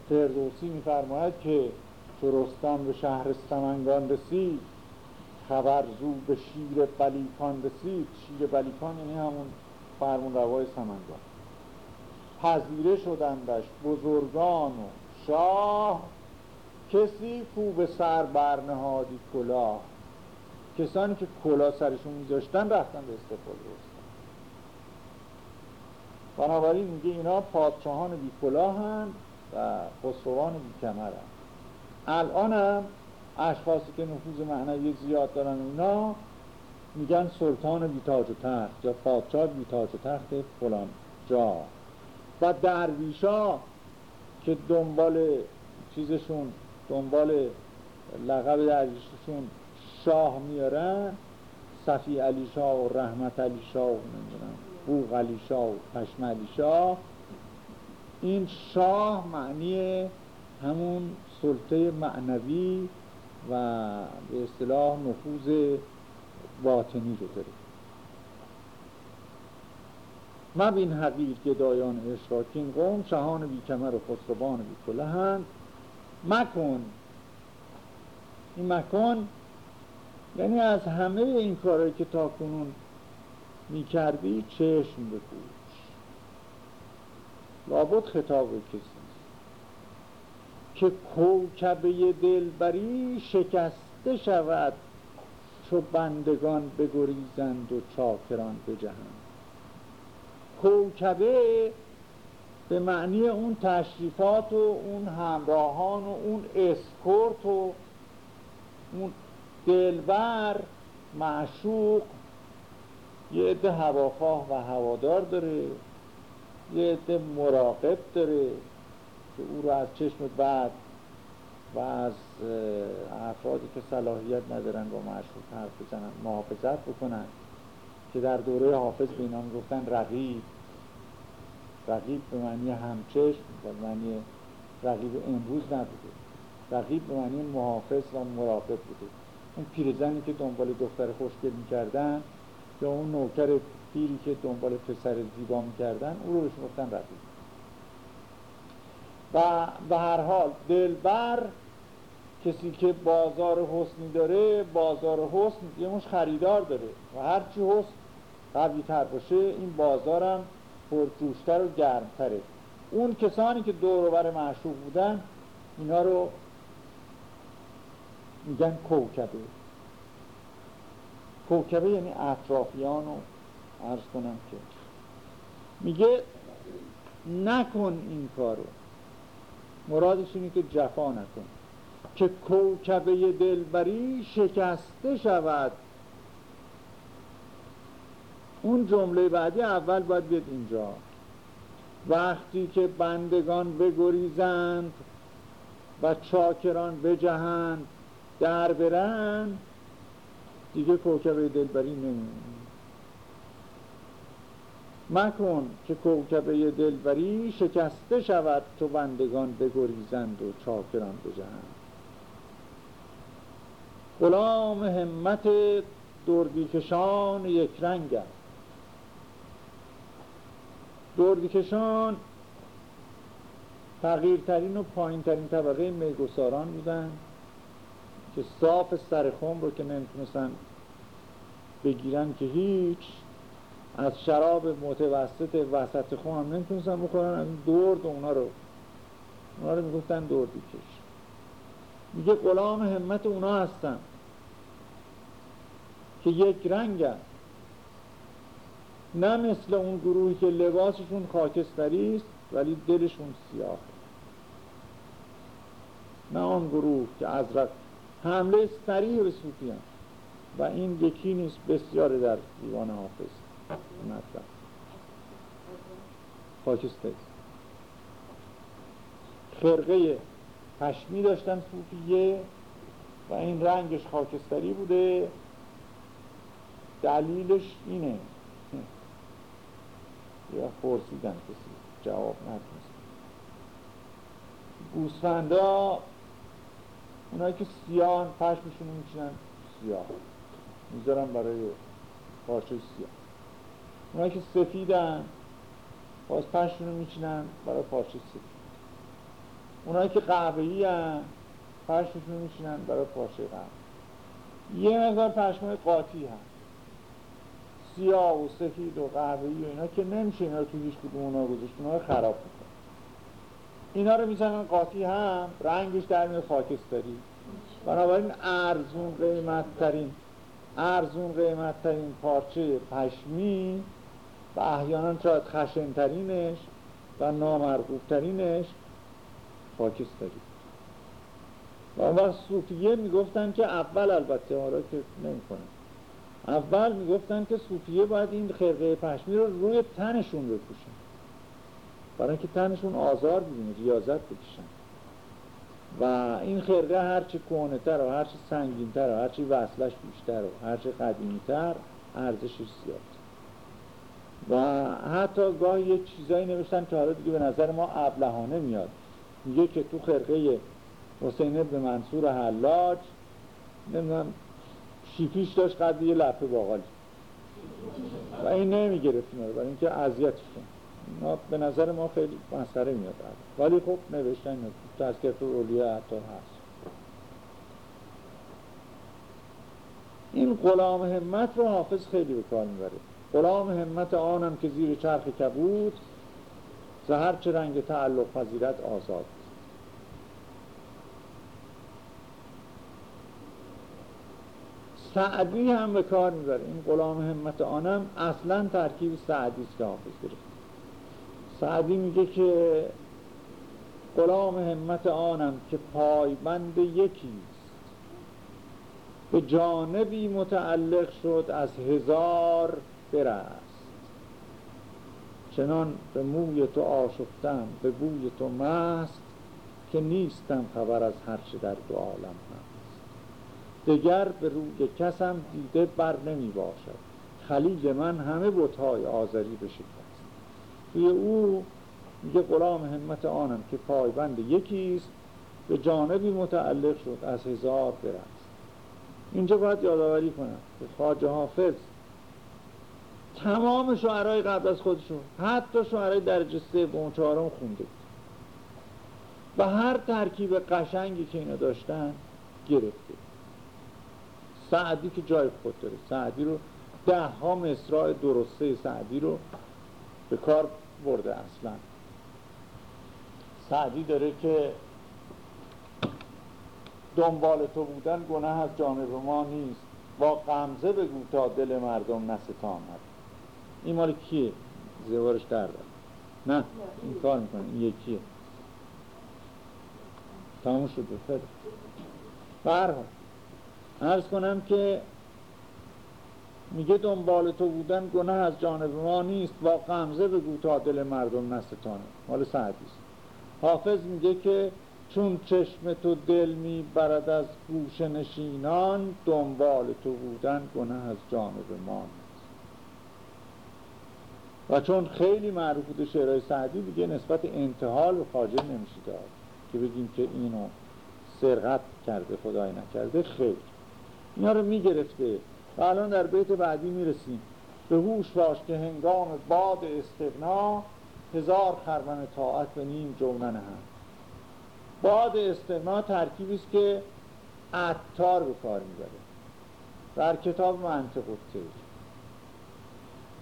فردوسی میفرماید که چو رستم به شهر سمنگان رسید خبر زو به شیر بلیکان رسید. شیر بلیکان یعنی همون فرمون روای سمنگان. پذیره شدندش بزرگان و شاه. کسی کو به سر برنهادی کلاه. کسانی که کلاه سرشون میذاشتن رفتن به استقبال رستم بنابراین میگه اینا پادشاهان بی کلاه و خسروان بی کمر الان هم اشخاصی که نفوذ معنوی زیاد دارن اینا میگن سلطان بیتاج و تخت یا پادشاه بیتاج و تخت فلان جا. و درویشا که دنبال چیزشون دنبال لقب درویششون شاه میارن صفی علی شاه و رحمت علی شاه و نمی‌دونم بوغ علی شاه و پشم علی شاه. این شاه معنی همون سلطه معنوی و به اصطلاح نفوذ باطنی رو داره مبین حقیر گدایان اشراکین قوم شهان بی کمر و خسروان بی هند مکن. این مکن یعنی از همه این کارهایی که تا کنون می کردی چشم بپوش. لابد خطاب کسی. که کوکبه دلبری شکسته شود چو بندگان بگریزند و چاکران بجهند. کوکبه به معنی اون تشریفات و اون همراهان و اون اسکورت و اون دلبر معشوق یه عده هواخواه و هوادار داره یه عده مراقب داره. که او رو از چشم بعد و از افرادی که صلاحیت ندارن با معشوق حرف بزنن محافظت بکنن که در دوره حافظ به اینا می‌گفتن رقیب. رقیب به معنی همچشم و معنی رقیب امروز نبوده. رقیب به معنی محافظ و مراقب بوده. اون پیرزنی که دنبال دختر خوشگل می‌کردن یا اون نوکر پیری که دنبال پسر زیبا می‌کردن او رو بهش گفتن رقیب. و به هر حال دلبر کسی که بازار حسنی داره بازار حسن یه مش خریدار داره و هرچی حسن قوی تر باشه این بازارم پرجوشتر و گرمتره. اون کسانی که دور بر معشوق بودن اینا رو میگن کوکبه. کوکبه یعنی اطرافیان رو عرض کنم که. میگه نکن این کارو. مرادش اینه که جفا نکن. که کوکبه دلبری شکسته شود. اون جمله بعدی اول باید بیاد اینجا. وقتی که بندگان بگریزند و چاکران بجهند در برن دیگه کوکبه دلبری نمیم مکن که کوکبه دلبری شکسته شود تو بندگان بگریزند و چاکران بجهند. غلام همت دردیکشان یک رنگ است. دردیکشان تغییرترین و پایینترین طبقه میگساران بودن که صاف سر خم رو که نمی‌تونستن بگیرن که هیچ از شراب متوسط وسط خم هم نمی‌تونستن بخورن از درد اونا رو. اونا رو می‌گفتن دردی کش میگه غلام همت اونا هستن که یک رنگ هست. نه مثل اون گروهی که لباسشون خاکستری است ولی دلشون سیاه. نه آن گروه که ازرق حمله سریع به و این یکی نیست بسیار در دیوان حافظ. مطلب. خاکستری خرقه پشمی داشتن صوفیه و این رنگش خاکستری بوده. دلیلش اینه. یا پرسیدن کسی. جواب نتونست گوسفندا اونایی که سیاه پشمشون میچینن سیاه. می‌ذارن برای پارچه سیاه. اونایی که سفیدن باز پشمشون رو میچینن برای پارچه سفید. اونایی که قهوه‌ای هن پشمشون رو میچینن برای پارچه قهوه. یه مقدار پشمای قاطی هست. سیاه و سفید و قهوه‌ای و اینا که نمیشه اینا رو تو هیچ کدوم اونا گذاشت اونا رو خراب می‌کنه. اینا رو می‌زنن قاطی هم رنگش در میاد خاکستری. بنابراین ارزون قیمت ترین ارزون قیمت ترین پارچه پشمی احیانا شاید خشن ترینش و نامرغوب ترینش خاکستری و وقت صوفیه می‌گفتن که اول البته حالا که نمی‌کنن. اول می‌گفتن که صوفیه باید این خرقه پشمی رو روی تنشون بپوشن. برای اینکه تنشون آزار ببینه ریاضت بکشن. و این خرقه هرچی تر و هرچی سنگینتر و هرچی وصلش بیشتر و هرچی قدیمیتر ارزشش زیاد. و حتی گاهی یه چیزایی نوشتن که حالا دیگه به نظر ما ابلهانه میاد. میگه که تو خرقه حسین ابن منصور حلاج نمی‌دونم شیفیش داشت قد یه لپه باقالی و این نمی‌گرفت اینا برای اینکه اذیتش کن به نظر ما خیلی مسخره میاد. ولی خب نوشتن تذکرت اولیا حتی هست. این غلام همت رو حافظ خیلی به کار می‌بره. غلام همت آنم که زیر چرخ کبود زهر چه رنگ تعلق پذیرت آزاد. سعدی هم به کار می‌بره. این غلام همت آنم اصلا ترکیب سعدی است که حافظ گرفت. سعدی میگه که غلام همت آنم که پایبند یکیست به جانبی متعلق شد از هزار برست چنان به موی تو آشفتم به بوی تو مست که نیستم خبر از هرچه در دو عالم هست. دگر به روی کسم دیده بر نمی باشد. خلیل من همه بتهای آذری بشکست توی او میگه غلام همت آنم که پایبند یکیست به جانبی متعلق شد از هزار برست اینجا باید یادآوری کنم که خواجه حافظ تمام شعرهای قبل از خودشون حتی شعرهای درجه سه و چهارم خونده. و هر ترکیب قشنگی که اینا داشتن گرفته. سعدی که جای خود داره. سعدی رو ده ها مصراع درسته سعدی رو به کار برده اصلا. سعدی داره که دنبال تو بودن گناه از جانب ما نیست. با قمزه بگو تا دل مردم نستاند. این مال کیه؟ زوارش در نه این کار می‌کنه. این یکیه تمام شد. خیلی برها ارز کنم که میگه دنبال تو بودن گناه از جانب ما نیست. با قمزه بگو تا دل مردم نستانه مال سعدیست حافظ میگه که چون چشم تو دل می برد از گوش نشینان دنبال تو بودن گناه از جانب ما نیست. و چون خیلی معروف بوده شعرهای سعدی دیگه نسبت انتحال و خاجه نمیشه داد که بگیم که اینو سرقت کرده خدای نکرده خیلی اینا رو می‌گرفته. و الان در بیت بعدی می‌رسیم. به هوش باش که هنگام باد استغنا هزار خرمن طاعت و نیم جونن هم باد استغنا ترکیبی است که عطار به کار می‌بره. در کتاب منطق و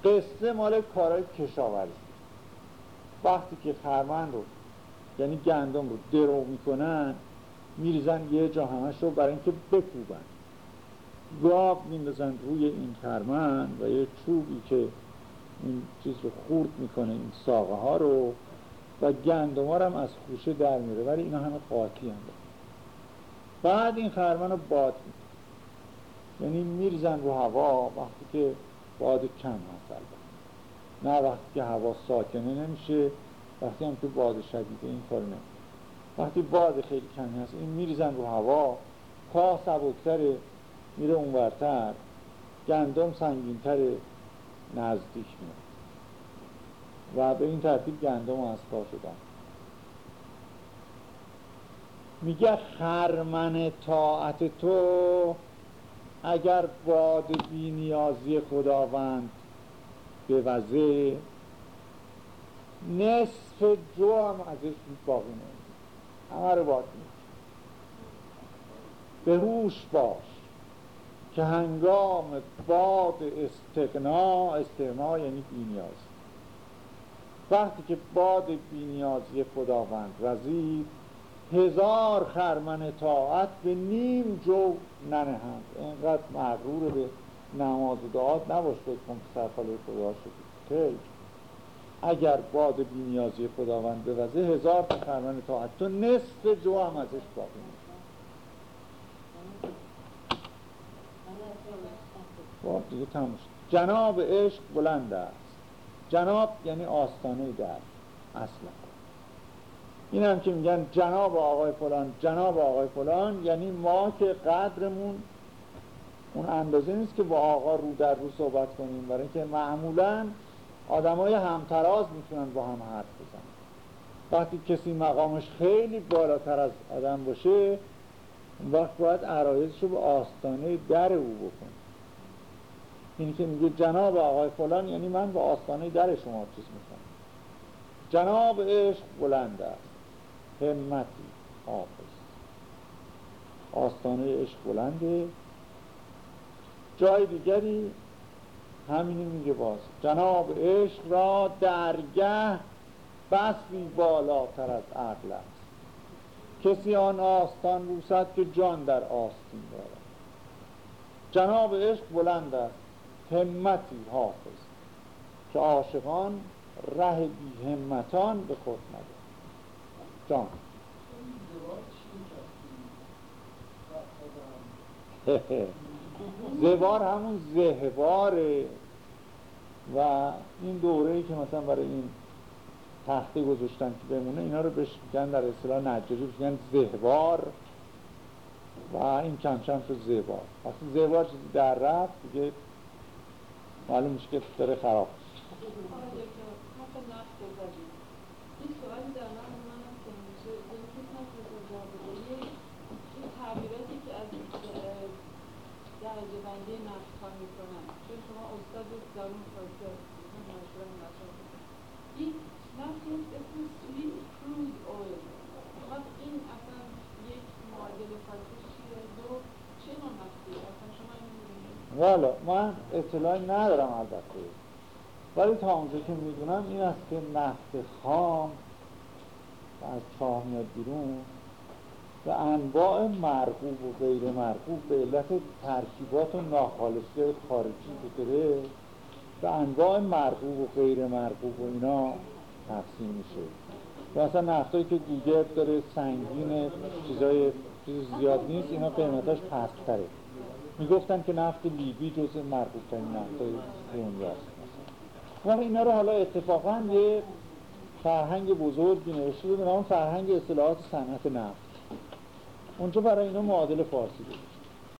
قصه مال کارهای کشاورزی. وقتی که خرمن رو یعنی گندم رو درو می‌کنن میریزن یه جا همش رو برای اینکه بکوبن. گاب میندازن روی این خرمن و یه چوبی که این چیز رو خورد می‌کنه این ساقه ها رو و گندم هم از خوشه در میره ولی اینا همه قاطی هم بعد این خرمن رو باد می‌کنه. یعنی میریزن رو هوا وقتی که باد کم هست. نه وقتی که هوا ساکنه نمیشه وقتی هم که باد شدیده این کار نمیشه وقتی باد خیلی کمی هست این میریزن رو هوا کاه سبکتره میره اونورتر گندم سنگینتر نزدیک میاد. و به این ترتیب گندم از پا شدن. میگه خرمن طاعت تو اگر باد بی نیازی خداوند به وزه نصف جو هم ازش باقی نمید همه رو باد به هوش باش که هنگام باد استقنا استقنا یعنی بینیاز وقتی که باد بینیازی خداوند وزید هزار خرمن طاعت به نیم جو ننهند. اینقدر مغرور به نماز و دعات نباش فکر کن که خدا شدی اگر باد بینیازی خداوند بوزه هزار تا خرمن طاعت تو نصف جو هم ازش باقی خب دیگه جناب عشق بلند است. جناب یعنی آستانه در. اصلا. این هم که میگن جناب آقای فلان جناب آقای فلان یعنی ما که قدرمون اون اندازه نیست که با آقا رو در رو صحبت کنیم. برای اینکه معمولا آدمای همتراز می‌تونن با هم حرف بزنن. وقتی کسی مقامش خیلی بالاتر از آدم باشه وقت باید عرایزش رو به آستانه در او بکن. اینی که میگه جناب آقای فلان یعنی من به آستانه در شما چیز می‌کنم. جناب عشق بلند است. همتی حافظ. آستانه عشق بلنده. جای دیگری همینی میگه باز. جناب عشق را درگه بسوی بالاتر از عقل است. کسی آن آستان روسد که جان در آستین دارد. جناب عشق بلند است همتی حافظ که عاشقان ره بی همتان به خود ندارد جان. [laughs] زوار همون زهواره و این دوره ای که مثلا برای این تخته گذاشتن که بمونه اینا رو بهش میگن در اصطلاح نجاری میگن زهوار و این کم کم شد زهوار. وقتی زهوار چیزی در رفت دیگه معلوم میشه که داره خراب این سوالی در من منم که میشه این تعبیراتی که از درجه بندی نفت ها می‌کنن چون شما استاد زبان فارسی هستید این نفت اسم سویت کرود اویل فقط این اصلا یک معادل فارسی چیه دو چه نوع نفتی اصلا شما این والا من اطلاعی ندارم البته ولی تا اونجا که می‌دونم این است که نفت خام از چاه میاد بیرون و انواع مرغوب و غیر مرغوب به علت ترکیبات و ناخالصی خارجی که داره به انواع مرغوب و غیر مرغوب و اینا تقسیم میشه. و اصلا نفتایی که دیگر داره سنگین چیزای چیز زیاد نیست اینا قیمتاش پستره. می‌گفتن که نفت لیبی جز مرغوب ترین نفتای دنیاست ولی اینا رو حالا اتفاقا یه فرهنگ بزرگی نوشته بود اون فرهنگ اصطلاحات صنعت نفت. اونجا برای اینا معادل فارسی بود.